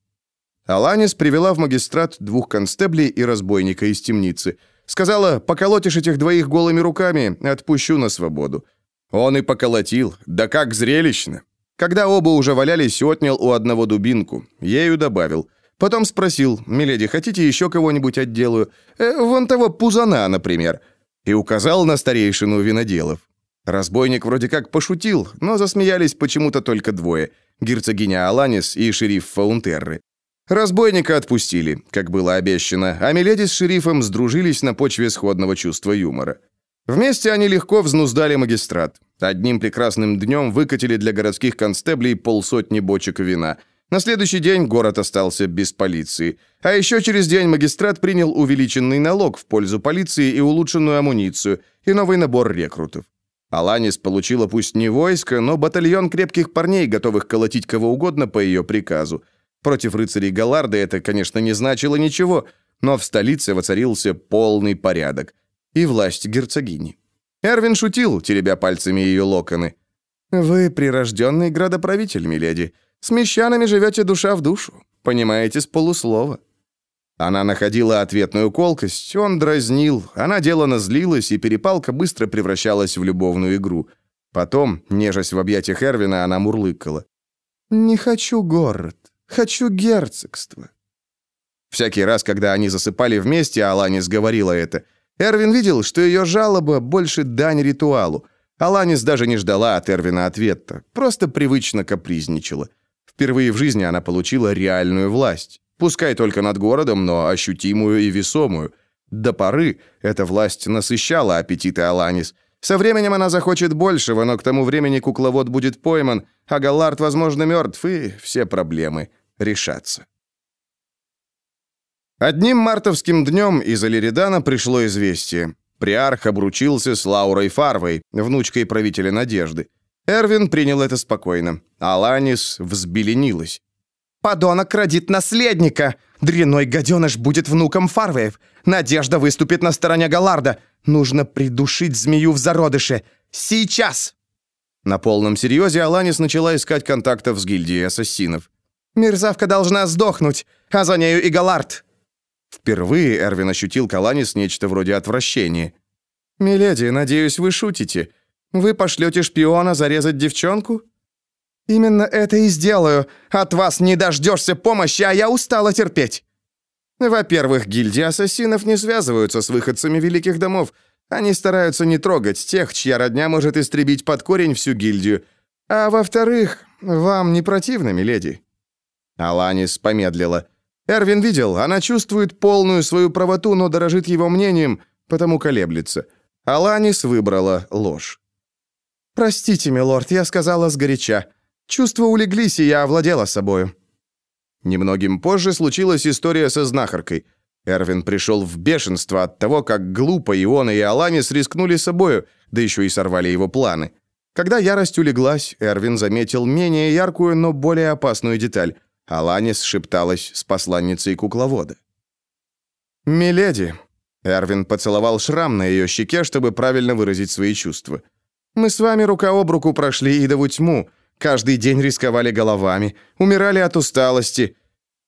Speaker 1: Аланис привела в магистрат двух констеблей и разбойника из темницы. Сказала, поколотишь этих двоих голыми руками, отпущу на свободу. Он и поколотил, да как зрелищно. Когда оба уже валялись, отнял у одного дубинку. Ею добавил. Потом спросил, «Миледи, хотите еще кого-нибудь отделаю? Э, вон того пузана, например». И указал на старейшину виноделов. Разбойник вроде как пошутил, но засмеялись почему-то только двое – герцогиня Аланис и шериф Фаунтерры. Разбойника отпустили, как было обещано, а Миледи с шерифом сдружились на почве сходного чувства юмора. Вместе они легко взнуздали магистрат. Одним прекрасным днем выкатили для городских констеблей полсотни бочек вина. На следующий день город остался без полиции. А еще через день магистрат принял увеличенный налог в пользу полиции и улучшенную амуницию, и новый набор рекрутов. Аланис получила пусть не войско, но батальон крепких парней, готовых колотить кого угодно по ее приказу. Против рыцарей Галарды это, конечно, не значило ничего, но в столице воцарился полный порядок. И власть герцогини. Эрвин шутил, теребя пальцами ее локоны. «Вы прирожденный градоправитель, миледи. С мещанами живете душа в душу. Понимаете с полуслова». Она находила ответную колкость, он дразнил, она делано злилась, и перепалка быстро превращалась в любовную игру. Потом, нежась в объятиях Эрвина, она мурлыкала. «Не хочу город, хочу герцогство». Всякий раз, когда они засыпали вместе, Аланис говорила это. Эрвин видел, что ее жалоба больше дань ритуалу. Аланис даже не ждала от Эрвина ответа, просто привычно капризничала. Впервые в жизни она получила реальную власть. Пускай только над городом, но ощутимую и весомую. До поры эта власть насыщала аппетиты Аланис. Со временем она захочет большего, но к тому времени кукловод будет пойман, а Галлард, возможно, мертв, и все проблемы решатся. Одним мартовским днем из Алиридана пришло известие. Приарх обручился с Лаурой Фарвой, внучкой правителя Надежды. Эрвин принял это спокойно. Аланис взбеленилась.
Speaker 3: Подонок родит наследника. Дряной гаденыш будет внуком Фарвеев. Надежда выступит на стороне Галарда. Нужно придушить змею в зародыше. Сейчас!»
Speaker 1: На полном серьезе Аланис начала искать контактов с гильдией ассасинов.
Speaker 3: «Мерзавка должна сдохнуть, а за нею и Галард!»
Speaker 1: Впервые Эрвин ощутил к Аланис нечто вроде отвращения. «Миледи, надеюсь, вы шутите. Вы пошлете шпиона зарезать девчонку?»
Speaker 3: «Именно это и сделаю. От вас не дождешься помощи, а я устала терпеть».
Speaker 1: Во-первых, гильдии ассасинов не связываются с выходцами великих домов. Они стараются не трогать тех, чья родня может истребить под корень всю гильдию. А во-вторых, вам не противно, миледи?» Аланис помедлила. Эрвин видел, она чувствует полную свою правоту, но дорожит его мнением, потому колеблется. Аланис выбрала ложь.
Speaker 3: «Простите, милорд, я сказала сгоряча. Чувства улеглись, и я овладела собою».
Speaker 1: Немногим позже случилась история со знахаркой. Эрвин пришел в бешенство от того, как глупо Иона и Аланис рискнули собою, да еще и сорвали его планы. Когда ярость улеглась, Эрвин заметил менее яркую, но более опасную деталь. Аланис шепталась с посланницей кукловода. «Миледи, Эрвин поцеловал шрам на ее щеке, чтобы правильно выразить свои чувства. «Мы с вами рука об руку прошли идову тьму, каждый день рисковали головами, умирали от усталости.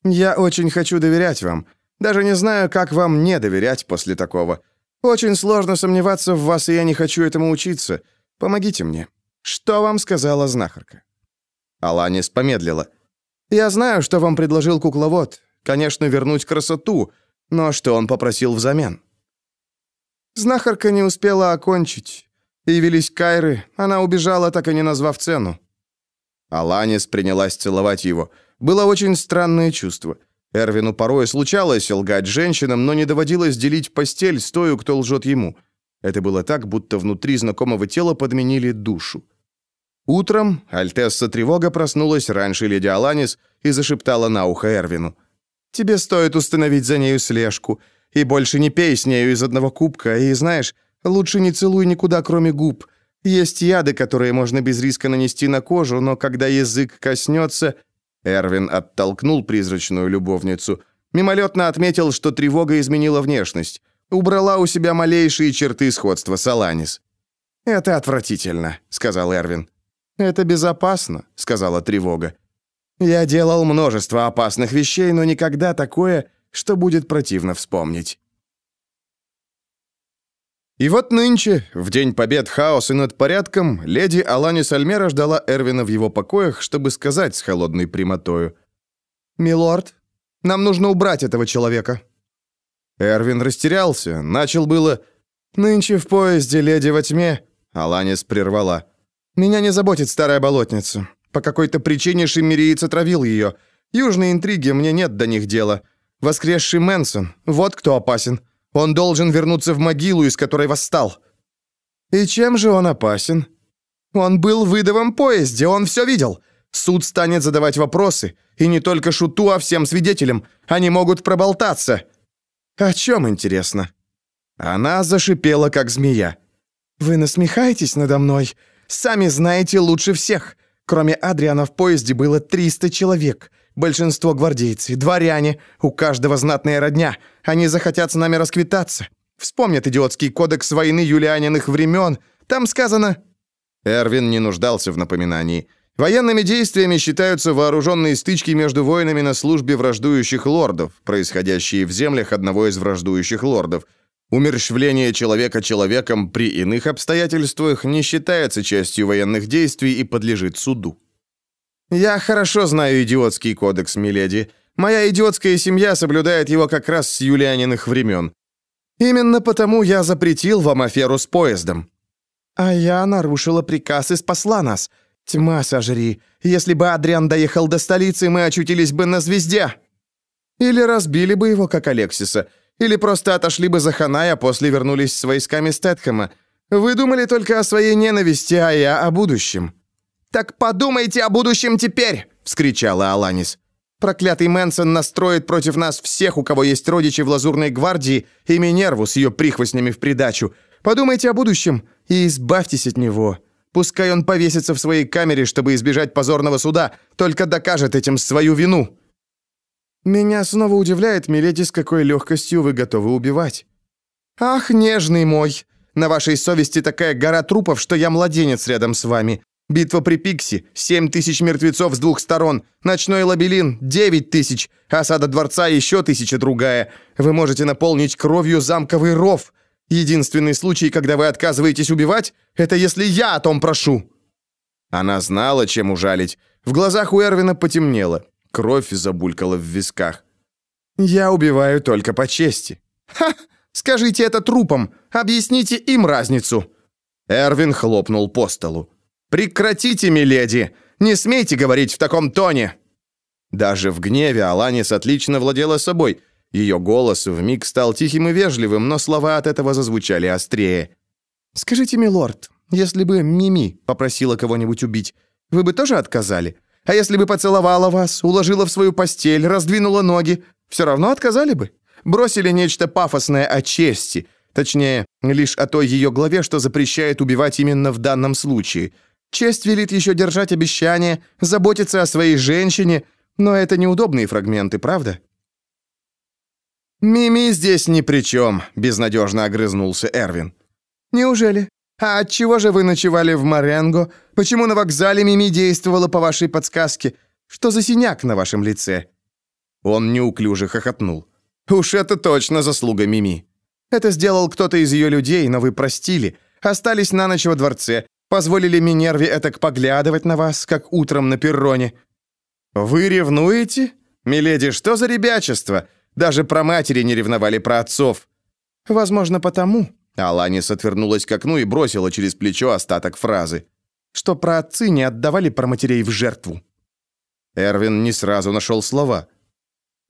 Speaker 1: Я очень хочу доверять вам. Даже не знаю, как вам не доверять после такого. Очень сложно сомневаться в вас, и я не хочу этому учиться. Помогите мне. Что вам сказала знахарка?» Аланис помедлила. «Я знаю, что вам предложил кукловод. Конечно, вернуть красоту, но что он попросил взамен?» Знахарка не успела окончить. Явились Кайры, она убежала, так и не назвав цену. Аланис принялась целовать его. Было очень странное чувство. Эрвину порой случалось лгать женщинам, но не доводилось делить постель с той, кто лжет ему. Это было так, будто внутри знакомого тела подменили душу. Утром Альтесса Тревога проснулась раньше леди Аланис и зашептала на ухо Эрвину. «Тебе стоит установить за нею слежку. И больше не пей с нею из одного кубка. И знаешь, лучше не целуй никуда, кроме губ. Есть яды, которые можно без риска нанести на кожу, но когда язык коснется...» Эрвин оттолкнул призрачную любовницу. Мимолетно отметил, что тревога изменила внешность. Убрала у себя малейшие черты сходства с Аланис. «Это отвратительно», — сказал Эрвин. «Это безопасно», — сказала тревога. «Я делал множество опасных вещей, но никогда такое, что будет противно вспомнить». И вот нынче, в день побед хаоса над порядком, леди Аланис Альмера ждала Эрвина в его покоях, чтобы сказать с холодной прямотою. «Милорд, нам нужно убрать этого человека». Эрвин растерялся, начал было «Нынче в поезде, леди во тьме», Аланис прервала. «Меня не заботит старая болотница. По какой-то причине шиммериец отравил ее. Южные интриги, мне нет до них дела. Воскресший Мэнсон, вот кто опасен. Он должен вернуться в могилу, из которой восстал». «И чем же он опасен?» «Он был в выдовом поезде, он все видел. Суд станет задавать вопросы. И не только шуту, а всем свидетелям. Они могут проболтаться». «О чем, интересно?» Она зашипела, как змея. «Вы насмехаетесь надо мной? Сами знаете лучше всех. Кроме Адриана в поезде было 300 человек. Большинство гвардейцы, дворяне, у каждого знатная родня. Они захотят с нами расквитаться. Вспомнят идиотский кодекс войны юлианиных времен. Там сказано...» Эрвин не нуждался в напоминании. Военными действиями считаются вооруженные стычки между воинами на службе враждующих лордов, происходящие в землях одного из враждующих лордов. Умерщвление человека человеком при иных обстоятельствах не считается частью военных действий и подлежит суду. «Я хорошо знаю идиотский кодекс, миледи. Моя идиотская семья соблюдает его как раз с юлианиных времен. Именно потому я запретил вам аферу с поездом». «А я нарушила приказ и спасла нас. Тьма сожри. Если бы Адриан доехал до столицы, мы очутились бы на звезде. Или разбили бы его, как Алексиса. Или просто отошли бы за Ханай, а после вернулись с войсками Стэтхэма. Вы думали только о своей ненависти, а я о будущем». «Так подумайте о будущем теперь!» — вскричала Аланис. «Проклятый Мэнсон настроит против нас всех, у кого есть родичи в Лазурной гвардии, и Минерву с ее прихвостнями в придачу. Подумайте о будущем и избавьтесь от него. Пускай он повесится в своей камере, чтобы избежать позорного суда, только докажет этим свою вину». «Меня снова удивляет, миледи, с какой легкостью вы готовы убивать». «Ах, нежный мой! На вашей совести такая гора трупов, что я младенец рядом с вами. Битва при Пикси, семь тысяч мертвецов с двух сторон, ночной лабелин, девять тысяч, осада дворца еще тысяча другая. Вы можете наполнить кровью замковый ров. Единственный случай, когда вы отказываетесь убивать, это если я о том прошу». Она знала, чем ужалить. В глазах у Эрвина потемнело. Кровь забулькала в висках. «Я убиваю только по чести». «Ха! Скажите это трупам! Объясните им разницу!» Эрвин хлопнул по столу. «Прекратите, миледи! Не смейте говорить в таком тоне!» Даже в гневе Аланис отлично владела собой. Ее голос вмиг стал тихим и вежливым, но слова от этого зазвучали острее. «Скажите, милорд, если бы Мими попросила кого-нибудь убить, вы бы тоже отказали? А если бы поцеловала вас, уложила в свою постель, раздвинула ноги, все равно отказали бы? Бросили нечто пафосное о чести, точнее, лишь о той ее главе, что запрещает убивать именно в данном случае – Честь велит еще держать обещания, заботиться о своей женщине, но это неудобные фрагменты, правда? «Мими здесь ни при чем», — безнадежно огрызнулся Эрвин.
Speaker 3: «Неужели? А от чего же вы ночевали в Маренго? Почему на вокзале Мими действовала по вашей подсказке? Что за синяк на вашем лице?»
Speaker 1: Он неуклюже хохотнул. «Уж это точно заслуга Мими. Это сделал кто-то из ее людей, но вы простили. Остались на ночь во дворце, позволили Минерве этак поглядывать на вас, как утром на перроне. Вы ревнуете? Миледи, что за ребячество? Даже про матери не ревновали про отцов. Возможно, потому, Аланис отвернулась к окну и бросила через плечо остаток фразы, что про отцы не отдавали про матерей в жертву. Эрвин не сразу нашел слова.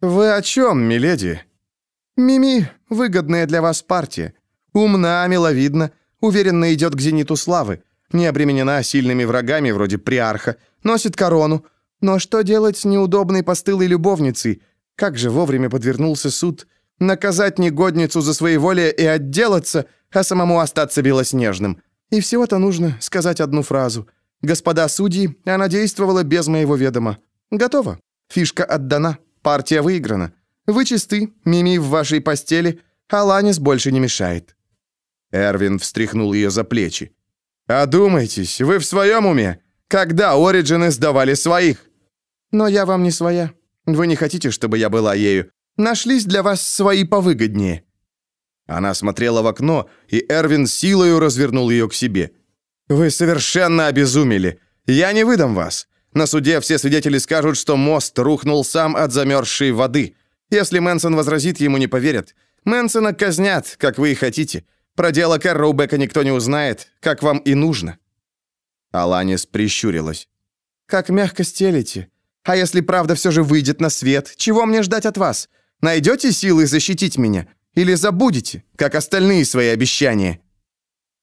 Speaker 1: «Вы о чем, миледи?» «Мими — выгодная для вас партия. Умна, миловидна, уверенно идет к зениту славы, не обременена сильными врагами вроде приарха, носит корону. Но что делать с неудобной постылой любовницей? Как же вовремя подвернулся суд. Наказать негодницу за своеволие и отделаться, а самому остаться белоснежным. И всего-то нужно сказать одну фразу. «Господа судьи, она действовала без моего ведома. Готово. Фишка отдана. Партия выиграна. Вы чисты, Мими в вашей постели, а Ланис больше не мешает». Эрвин встряхнул ее за плечи. «Одумайтесь, вы в своем уме? Когда Ориджины сдавали своих?» «Но я вам не своя. Вы не хотите, чтобы я была ею. Нашлись для вас свои повыгоднее». Она смотрела в окно, и Эрвин силою развернул ее к себе. «Вы совершенно обезумели. Я не выдам вас. На суде все свидетели скажут, что мост рухнул сам от замерзшей воды. Если Мэнсон возразит, ему не поверят. Мэнсона казнят, как вы и хотите. Про дело Кэрроубека никто не узнает, как вам и нужно». Аланис прищурилась. «Как мягко стелите. А если правда все же выйдет на свет, чего мне ждать от вас? Найдете силы защитить меня? Или забудете, как остальные свои обещания?»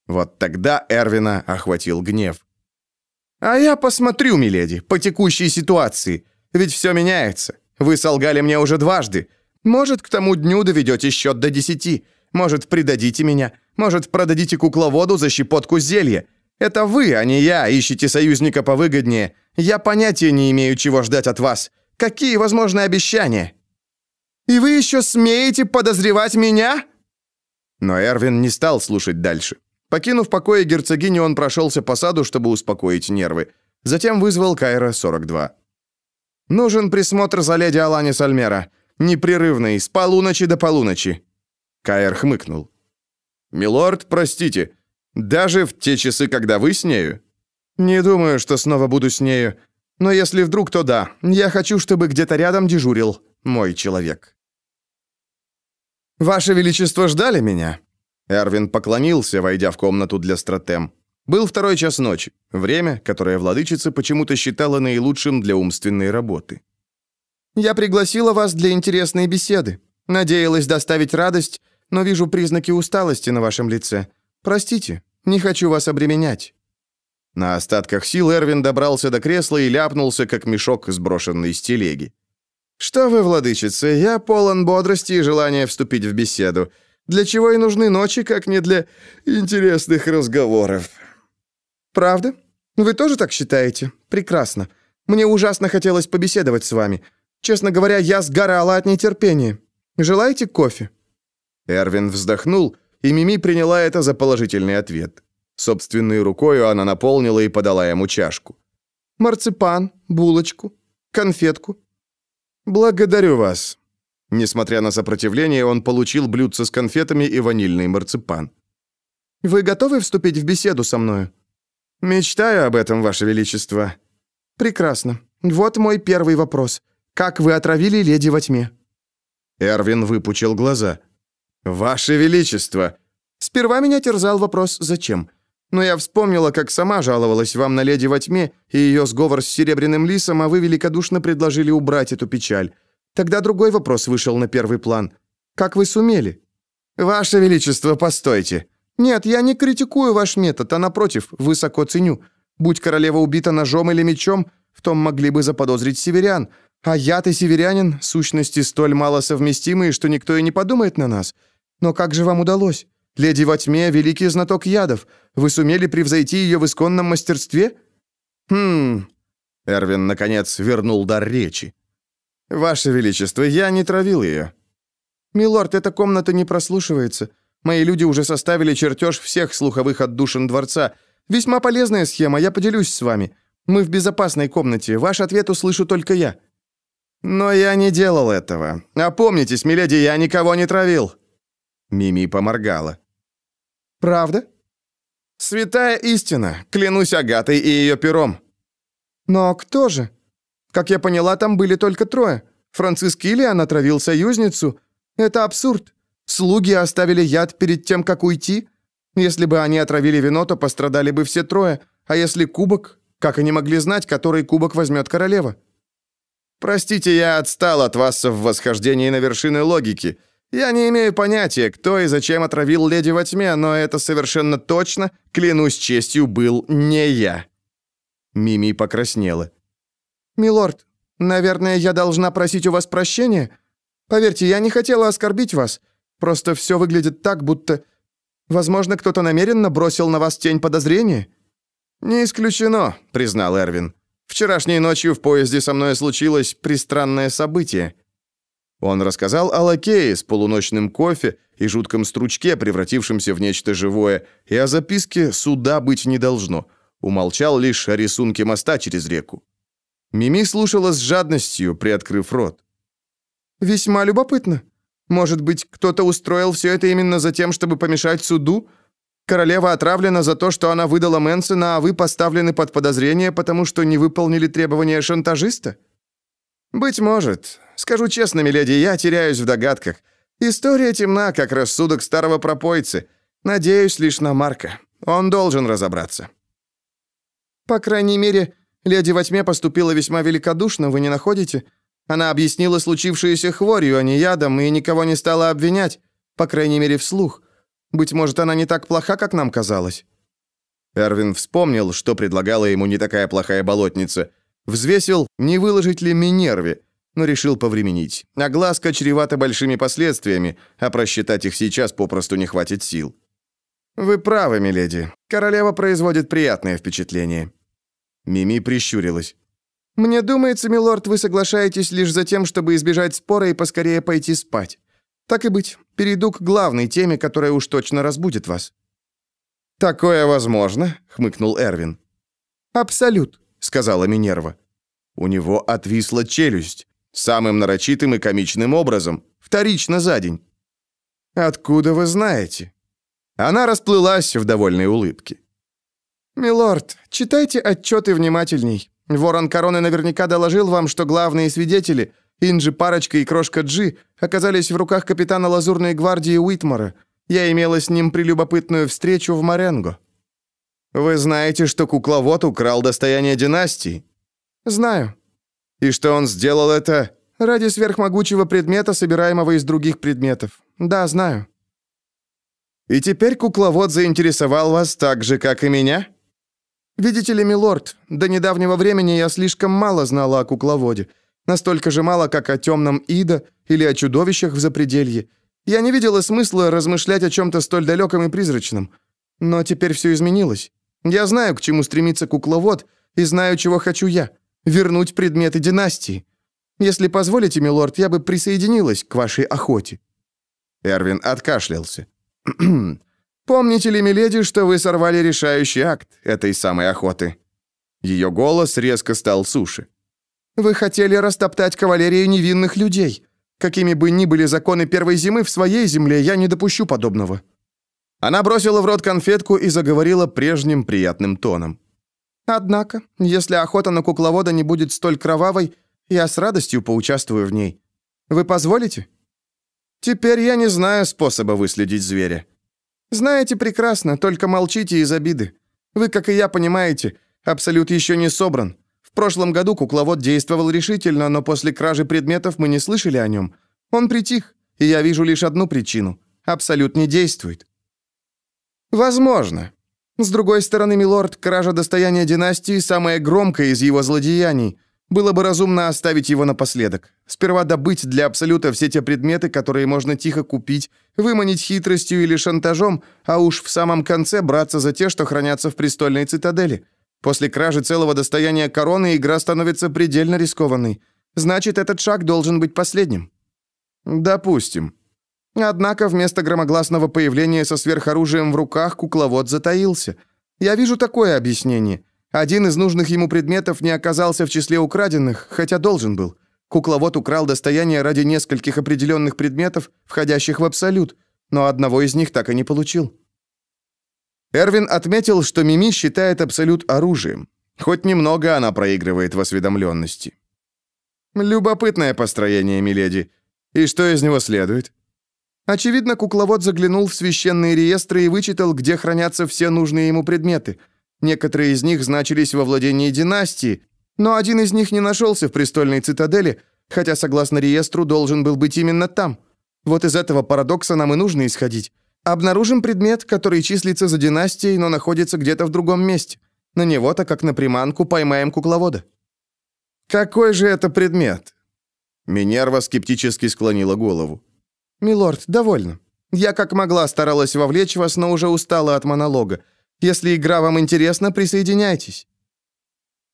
Speaker 1: Вот тогда Эрвина охватил гнев. «А я посмотрю, миледи, по текущей ситуации. Ведь все меняется. Вы солгали мне уже дважды. Может, к тому дню доведете счет до десяти. Может, предадите меня. Может, продадите кукловоду за щепотку зелья. Это вы, а не я, ищете союзника повыгоднее. Я понятия не имею, чего ждать от вас. Какие возможны обещания? И вы еще смеете подозревать меня?» Но Эрвин не стал слушать дальше. Покинув покои герцогини, он прошелся по саду, чтобы успокоить нервы. Затем вызвал Кайра 42. «Нужен присмотр за леди Алани Сальмера. Непрерывный, с полуночи до полуночи». Кайр хмыкнул. «Милорд, простите, даже в те часы, когда вы с нею?» «Не думаю, что снова буду с нею. Но если вдруг, то да. Я хочу, чтобы где-то рядом дежурил мой человек». «Ваше Величество ждали меня?» Эрвин поклонился, войдя в комнату для стратем. Был второй час ночи, время, которое владычица почему-то считала наилучшим для умственной работы. «Я пригласила вас для интересной беседы. Надеялась доставить радость, но вижу признаки усталости на вашем лице. Простите, не хочу вас обременять». На остатках сил Эрвин добрался до кресла и ляпнулся, как мешок, сброшенный с телеги. «Что вы, владычица, я полон бодрости и желания вступить в беседу. Для чего и нужны ночи, как не для интересных разговоров?» «Правда? Вы тоже так считаете? Прекрасно. Мне ужасно хотелось побеседовать с вами. Честно говоря, я сгорала от нетерпения. Желаете кофе?» Эрвин вздохнул, и Мими приняла это за положительный ответ. Собственной рукой она наполнила и подала ему чашку. «Марципан, булочку, конфетку». «Благодарю вас». Несмотря на сопротивление, он получил блюдце с конфетами и ванильный марципан. «Вы готовы вступить в беседу со мною?» «Мечтаю об этом, Ваше Величество». «Прекрасно. Вот мой первый вопрос. Как вы отравили леди во тьме?» Эрвин выпучил глаза. «Ваше Величество!» Сперва меня терзал вопрос «Зачем?». Но я вспомнила, как сама жаловалась вам на леди во тьме и ее сговор с Серебряным Лисом, а вы великодушно предложили убрать эту печаль. Тогда другой вопрос вышел на первый план. Как вы сумели? Ваше Величество, постойте. Нет, я не критикую ваш метод, а напротив, высоко ценю. Будь королева убита ножом или мечом, в том могли бы заподозрить северян. А я-то северянин, сущности столь мало совместимые, что никто и не подумает на нас. Но как же вам удалось? Леди во тьме — великий знаток ядов. Вы сумели превзойти ее в исконном мастерстве?» «Хм...» Эрвин, наконец, вернул дар речи. «Ваше Величество, я не травил ее».
Speaker 3: «Милорд, эта комната не прослушивается. Мои люди уже составили чертеж всех слуховых отдушин дворца. Весьма полезная схема, я поделюсь с вами. Мы в безопасной комнате, ваш ответ услышу только я».
Speaker 1: «Но я не делал этого. Опомнитесь, миледи, я никого не травил». Мими поморгала.
Speaker 3: «Правда?»
Speaker 1: «Святая истина, клянусь Агатой и ее пером».
Speaker 3: «Но кто же? Как я поняла, там были только трое. Франциск Ильян отравил союзницу. Это абсурд. Слуги оставили яд перед тем, как уйти. Если бы они отравили вино, то пострадали бы все трое. А если кубок? Как они могли знать, который кубок возьмет королева?»
Speaker 1: «Простите, я отстал от вас в восхождении на вершины логики. Я не имею понятия, кто и зачем отравил леди во тьме, но это совершенно точно, клянусь честью, был не я». Мими покраснела.
Speaker 3: «Милорд, наверное, я должна просить у вас прощения? Поверьте, я не хотела оскорбить вас. Просто все выглядит так, будто... Возможно, кто-то намеренно бросил на вас тень подозрения?»
Speaker 1: «Не исключено», — признал Эрвин. «Вчерашней ночью в поезде со мной случилось пристранное событие». Он рассказал о лакее с полуночным кофе и жутком стручке, превратившемся в нечто живое, и о записке «Суда быть не должно». Умолчал лишь о рисунке моста через реку. Мими слушала с жадностью, приоткрыв рот.
Speaker 3: «Весьма любопытно. Может быть, кто-то устроил все это именно за тем, чтобы помешать суду? Королева отравлена за то, что она выдала Мэнсона, а вы поставлены под подозрение, потому что не выполнили требования шантажиста?»
Speaker 1: «Быть может. Скажу честно, миледи, я теряюсь в догадках. История темна, как рассудок старого пропойцы. Надеюсь лишь на Марка. Он должен разобраться».
Speaker 3: «По крайней мере, леди во тьме поступила весьма великодушно, вы не находите? Она объяснила случившееся хворью, а не ядом, и никого не стала обвинять, по крайней мере, вслух. Быть может, она не так плоха, как нам казалось».
Speaker 1: Эрвин вспомнил, что предлагала ему не такая плохая болотница. Взвесил, не выложить ли Минерве, но решил повременить. Огласка чревата большими последствиями, а просчитать их сейчас попросту не хватит сил. «Вы правы, миледи. Королева производит приятное впечатление». Мими прищурилась.
Speaker 3: «Мне думается, милорд, вы соглашаетесь лишь за тем, чтобы избежать спора и поскорее пойти спать. Так и быть, перейду к главной теме, которая уж точно разбудит вас».
Speaker 1: «Такое возможно», — хмыкнул Эрвин.
Speaker 3: «Абсолют», —
Speaker 1: сказала Минерва. У него отвисла челюсть. Самым нарочитым и комичным образом. Вторично за день. «Откуда вы знаете?» Она расплылась в довольной улыбке.
Speaker 3: «Милорд, читайте отчеты внимательней. Ворон Короны наверняка доложил вам, что главные свидетели, Инджи Парочка и Крошка Джи, оказались в руках капитана Лазурной гвардии Уитмора. Я имела с ним прелюбопытную встречу в Маренго».
Speaker 1: «Вы знаете, что кукловод украл достояние династии?»
Speaker 3: «Знаю».
Speaker 1: «И что он сделал это...»
Speaker 3: «Ради сверхмогучего предмета, собираемого из других предметов. Да, знаю».
Speaker 1: «И теперь кукловод заинтересовал вас так же, как и меня?»
Speaker 3: «Видите ли, милорд, до недавнего времени я слишком мало знала о кукловоде. Настолько же мало, как о темном Ида или о чудовищах в запределье. Я не видела смысла размышлять о чем-то столь далеком и призрачном. Но теперь все изменилось. Я знаю, к чему стремится кукловод, и знаю, чего хочу я. Вернуть предметы династии. Если позволите, милорд, я бы присоединилась к вашей охоте».
Speaker 1: Эрвин откашлялся.
Speaker 3: Помните ли, миледи, что вы сорвали решающий акт этой самой охоты?»
Speaker 1: Ее голос резко стал суше.
Speaker 3: «Вы хотели растоптать кавалерию невинных людей. Какими бы ни были законы первой зимы в своей земле, я не допущу подобного».
Speaker 1: Она бросила в рот конфетку и заговорила прежним приятным тоном.
Speaker 3: «Однако, если охота на кукловода не будет столь кровавой, я с радостью поучаствую в ней. Вы позволите?»
Speaker 1: «Теперь я не знаю способа выследить зверя».
Speaker 3: «Знаете прекрасно, только молчите из обиды. Вы, как и я, понимаете, Абсолют еще не собран. В прошлом году кукловод действовал решительно, но после кражи предметов мы не слышали о нем. Он притих, и я вижу лишь одну причину. Абсолют не действует». «Возможно. С другой стороны, милорд, кража достояния династии – самое громкое из его злодеяний – было бы разумно оставить его напоследок. Сперва добыть для Абсолюта все те предметы, которые можно тихо купить, выманить хитростью или шантажом, а уж в самом конце браться за те, что хранятся в престольной цитадели. После кражи целого достояния короны игра становится предельно рискованной. Значит, этот шаг должен быть последним.
Speaker 1: Допустим.
Speaker 3: Однако вместо громогласного появления со сверхоружием в руках кукловод затаился. Я вижу такое объяснение. Один из нужных ему предметов не оказался в числе украденных, хотя должен был. Кукловод украл достояние ради нескольких определенных предметов, входящих в абсолют, но одного из них так и не получил. Эрвин отметил, что Мими считает абсолют оружием. Хоть немного она проигрывает в осведомленности. Любопытное построение, миледи. И что из него следует? Очевидно, кукловод заглянул в священные реестры и вычитал, где хранятся все нужные ему предметы. Некоторые из них значились во владении династии, но один из них не нашелся в престольной цитадели, хотя, согласно реестру, должен был быть именно там. Вот из этого парадокса нам и нужно исходить. Обнаружим предмет, который числится за династией, но находится где-то в другом месте. На него-то, как на приманку, поймаем кукловода.
Speaker 1: Какой же это предмет? Минерва скептически склонила голову.
Speaker 3: «Милорд, довольно. Я как могла старалась вовлечь вас, но уже устала от монолога. Если игра вам интересна, присоединяйтесь».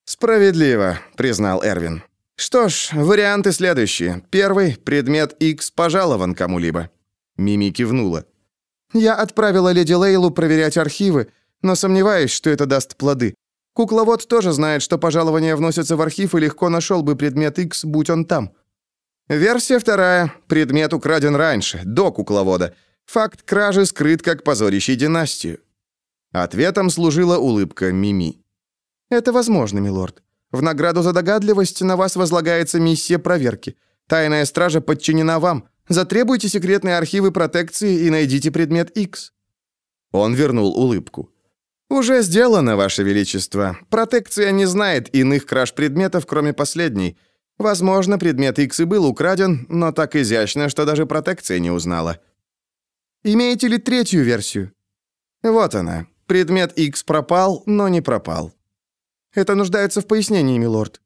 Speaker 1: «Справедливо», — признал Эрвин. «Что ж, варианты следующие. Первый — предмет X пожалован кому-либо». Мими кивнула.
Speaker 3: «Я отправила леди Лейлу проверять архивы, но сомневаюсь, что это даст плоды. Кукловод тоже знает, что пожалования вносятся в архив и легко нашел бы предмет X, будь он там.
Speaker 1: Версия вторая. Предмет украден раньше, до кукловода. Факт кражи скрыт как позорящий династию. Ответом служила улыбка Мими.
Speaker 3: «Это возможно, милорд. В награду за догадливость на вас возлагается миссия проверки. Тайная стража подчинена вам. Затребуйте секретные архивы протекции и найдите предмет X».
Speaker 1: Он вернул улыбку. «Уже сделано, Ваше Величество. Протекция не знает иных краж предметов, кроме последней. Возможно, предмет X и был украден, но так изящно, что даже протекция не узнала.
Speaker 3: Имеете ли третью версию?
Speaker 1: Вот она. Предмет X пропал, но не пропал.
Speaker 3: Это нуждается в пояснении, милорд.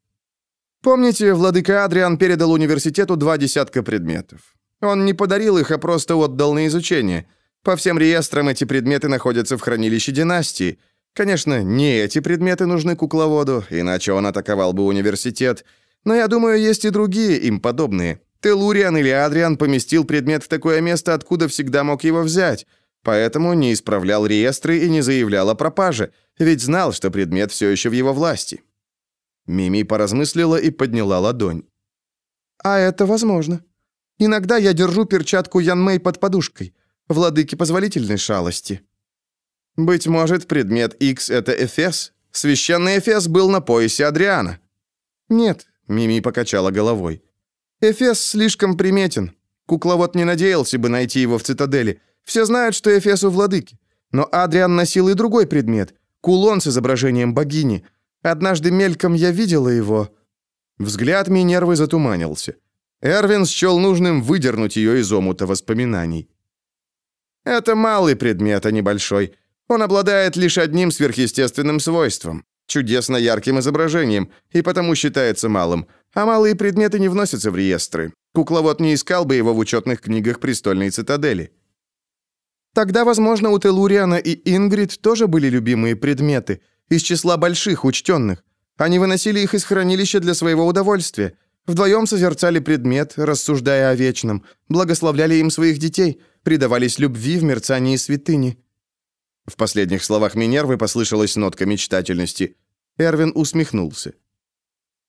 Speaker 3: Помните, владыка Адриан передал университету два десятка предметов. Он не подарил их, а просто отдал на изучение. По всем реестрам эти предметы находятся в хранилище династии. Конечно, не эти предметы нужны кукловоду, иначе он атаковал бы университет – но я думаю, есть и другие им подобные. Телуриан или Адриан поместил предмет в такое место, откуда всегда мог его взять, поэтому не исправлял реестры и не заявлял о пропаже, ведь знал, что предмет все еще в его власти. Мими поразмыслила и подняла ладонь. «А это возможно. Иногда я держу перчатку Ян Мэй под подушкой. Владыки позволительной шалости».
Speaker 1: «Быть может, предмет X — это Эфес? Священный Эфес был на поясе Адриана».
Speaker 3: «Нет,
Speaker 1: Мими покачала головой.
Speaker 3: Эфес слишком приметен. Кукловод не надеялся бы найти его в цитадели. Все знают, что Эфес у владыки. Но Адриан носил и другой предмет — кулон с изображением богини. Однажды мельком я видела его.
Speaker 1: Взгляд Минервы затуманился. Эрвин счел нужным выдернуть ее из омута воспоминаний. «Это малый предмет, а не большой. Он обладает лишь одним сверхъестественным свойством чудесно ярким изображением, и потому считается малым, а малые предметы не вносятся в реестры. Кукловод не искал бы его в учетных книгах престольной цитадели.
Speaker 3: Тогда, возможно, у Телуриана и Ингрид тоже были любимые предметы, из числа больших, учтенных. Они выносили их из хранилища для своего удовольствия. Вдвоем созерцали предмет, рассуждая о вечном, благословляли им своих детей, предавались любви в мерцании святыни.
Speaker 1: В последних словах Минервы послышалась нотка мечтательности. Эрвин усмехнулся.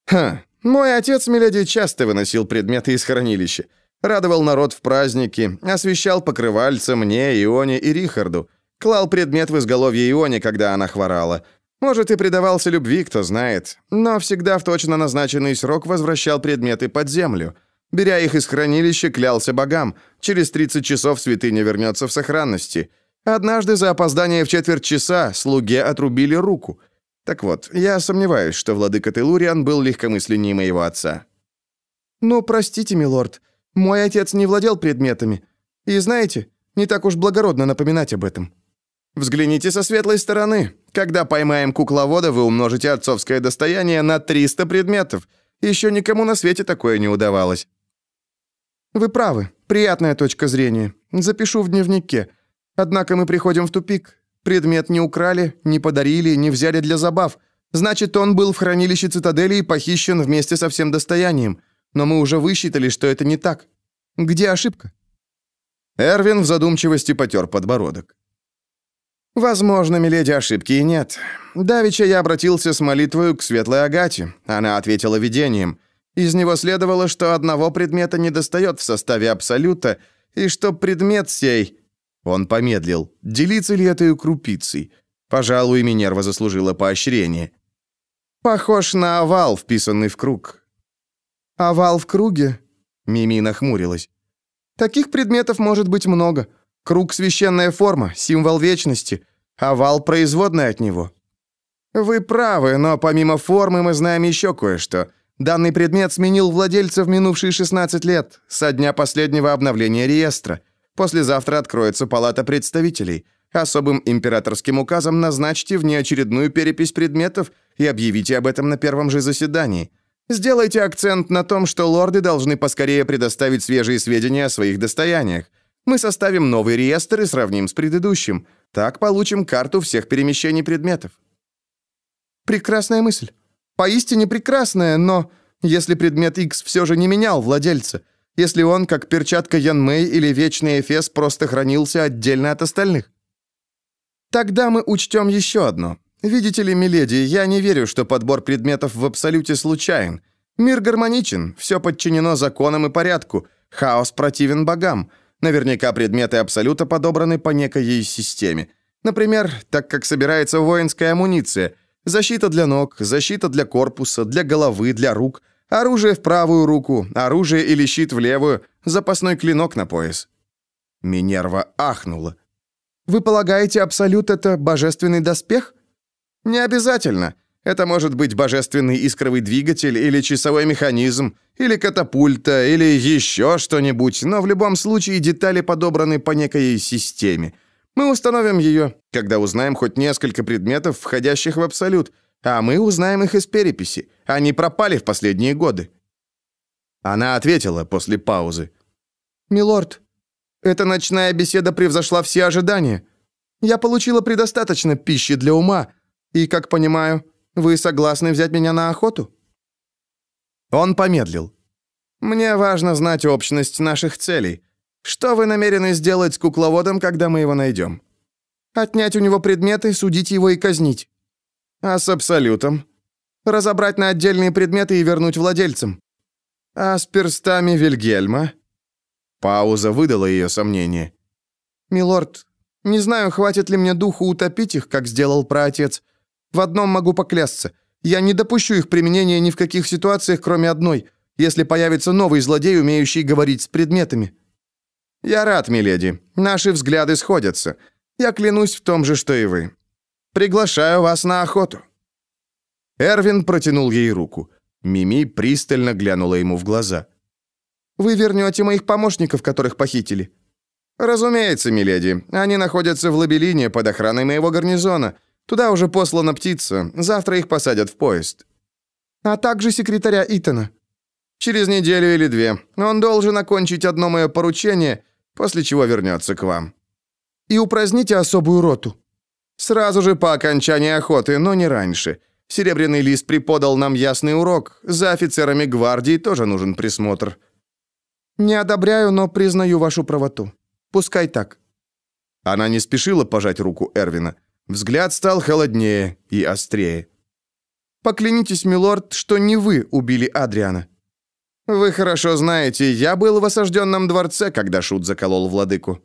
Speaker 1: «Ха, мой отец, миледи, часто выносил предметы из хранилища. Радовал народ в праздники, освещал покрывальца мне, Ионе и Рихарду. Клал предмет в изголовье Ионе, когда она хворала. Может, и предавался любви, кто знает. Но всегда в точно назначенный срок возвращал предметы под землю. Беря их из хранилища, клялся богам. Через 30 часов святыня вернется в сохранности. Однажды за опоздание в четверть часа слуге отрубили руку. Так вот, я сомневаюсь, что владыка Телуриан был легкомысленнее моего отца.
Speaker 3: «Ну, простите, милорд, мой отец не владел предметами. И знаете, не так уж благородно напоминать об этом».
Speaker 1: «Взгляните со светлой стороны. Когда поймаем кукловода, вы умножите отцовское достояние на 300 предметов. Еще никому на свете такое не удавалось».
Speaker 3: «Вы правы. Приятная точка зрения. Запишу в дневнике. Однако мы приходим в тупик. Предмет не украли, не подарили, не взяли для забав. Значит, он был в хранилище цитадели и похищен вместе со всем достоянием. Но мы уже высчитали, что это не так. Где ошибка?
Speaker 1: Эрвин в задумчивости потер подбородок. «Возможно, миледи, ошибки и нет. Давеча я обратился с молитвой к светлой Агате. Она ответила видением. Из него следовало, что одного предмета недостает в составе Абсолюта, и что предмет сей...» Он помедлил. «Делиться ли этой крупицей? Пожалуй, Минерва заслужила поощрение. Похож на овал, вписанный в круг».
Speaker 3: «Овал в круге?»
Speaker 1: Мими нахмурилась.
Speaker 3: «Таких предметов может быть много. Круг — священная форма, символ вечности. Овал — производная от него».
Speaker 1: «Вы правы, но помимо формы мы знаем еще кое-что. Данный предмет сменил владельца в минувшие 16 лет, со дня последнего обновления реестра. Послезавтра откроется палата представителей. Особым императорским указом назначьте внеочередную перепись предметов и объявите об этом на первом же заседании. Сделайте акцент на том, что лорды должны поскорее предоставить свежие сведения о своих достояниях. Мы составим новый реестр и сравним с предыдущим. Так получим карту всех перемещений предметов.
Speaker 3: Прекрасная мысль. Поистине прекрасная, но если предмет X все же не менял владельца, если он, как перчатка Янмэй или Вечный Эфес, просто хранился отдельно от остальных? Тогда мы учтем еще одно. Видите ли, миледи, я не верю, что подбор предметов в абсолюте случайен. Мир гармоничен, все подчинено законам и порядку. Хаос противен богам. Наверняка предметы абсолюта подобраны по некой системе. Например, так как собирается воинская амуниция. Защита для ног, защита для корпуса, для головы, для рук. Оружие в правую руку, оружие или щит в левую, запасной клинок на пояс. Минерва ахнула. «Вы полагаете, абсолют — это божественный доспех?» Не обязательно. Это может быть божественный искровый двигатель или часовой механизм, или катапульта, или еще что-нибудь, но в любом случае детали подобраны по некой системе. Мы установим ее, когда узнаем хоть несколько предметов, входящих в абсолют, а мы узнаем их из переписи. Они пропали в последние годы». Она ответила после паузы. «Милорд, эта ночная беседа превзошла все ожидания. Я получила предостаточно пищи для ума, и, как понимаю, вы согласны взять меня на охоту?» Он помедлил. «Мне важно знать общность наших целей. Что вы намерены сделать с кукловодом, когда мы его найдем?» «Отнять у него предметы, судить его и казнить». «А с Абсолютом?» «Разобрать на отдельные предметы и вернуть владельцам». «А с перстами Вильгельма?» Пауза выдала ее сомнение. «Милорд, не знаю, хватит ли мне духу утопить их, как сделал праотец, в одном могу поклясться. Я не допущу их применения ни в каких ситуациях, кроме одной, если появится новый злодей, умеющий говорить с предметами. Я рад, миледи. Наши взгляды сходятся. Я клянусь в том же, что и вы. Приглашаю вас на охоту. Эрвин протянул ей руку. Мими пристально глянула ему в глаза. Вы вернете моих помощников, которых похитили. Разумеется, миледи. Они находятся в Лабелине под охраной моего гарнизона. Туда уже послана птица. Завтра их посадят в поезд. А также секретаря Итана. Через неделю или две. Он должен окончить одно мое поручение, после чего вернется к вам. И упраздните особую роту. Сразу же по окончании охоты, но не раньше. Серебряный лист преподал нам ясный урок. За офицерами гвардии тоже нужен присмотр. Не одобряю, но признаю вашу правоту. Пускай так. Она не спешила пожать руку Эрвина. Взгляд стал холоднее и острее. «Поклянитесь, милорд, что не вы убили Адриана». «Вы хорошо знаете, я был в осажденном дворце, когда Шут заколол владыку».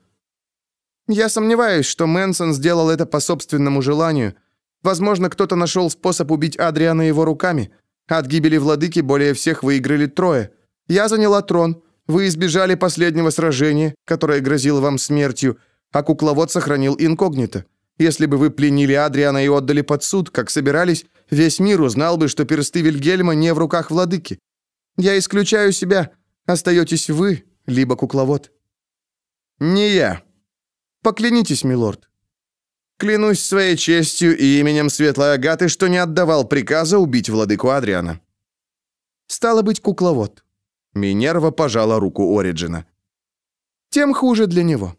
Speaker 3: «Я сомневаюсь, что Мэнсон сделал это по собственному желанию. Возможно, кто-то нашел способ убить Адриана его руками. От гибели владыки более всех выиграли трое. Я заняла трон, вы избежали последнего сражения, которое грозило вам смертью, а кукловод сохранил инкогнито. Если бы вы пленили Адриана и отдали под суд, как собирались, весь мир узнал бы, что персты Вильгельма не в руках владыки. Я исключаю себя. Остаетесь вы, либо кукловод». «Не я». «Поклянитесь, милорд». «Клянусь своей честью и именем Светлой Агаты, что не отдавал приказа убить владыку Адриана». «Стало быть, кукловод». Минерва пожала руку Ориджина. «Тем хуже для него.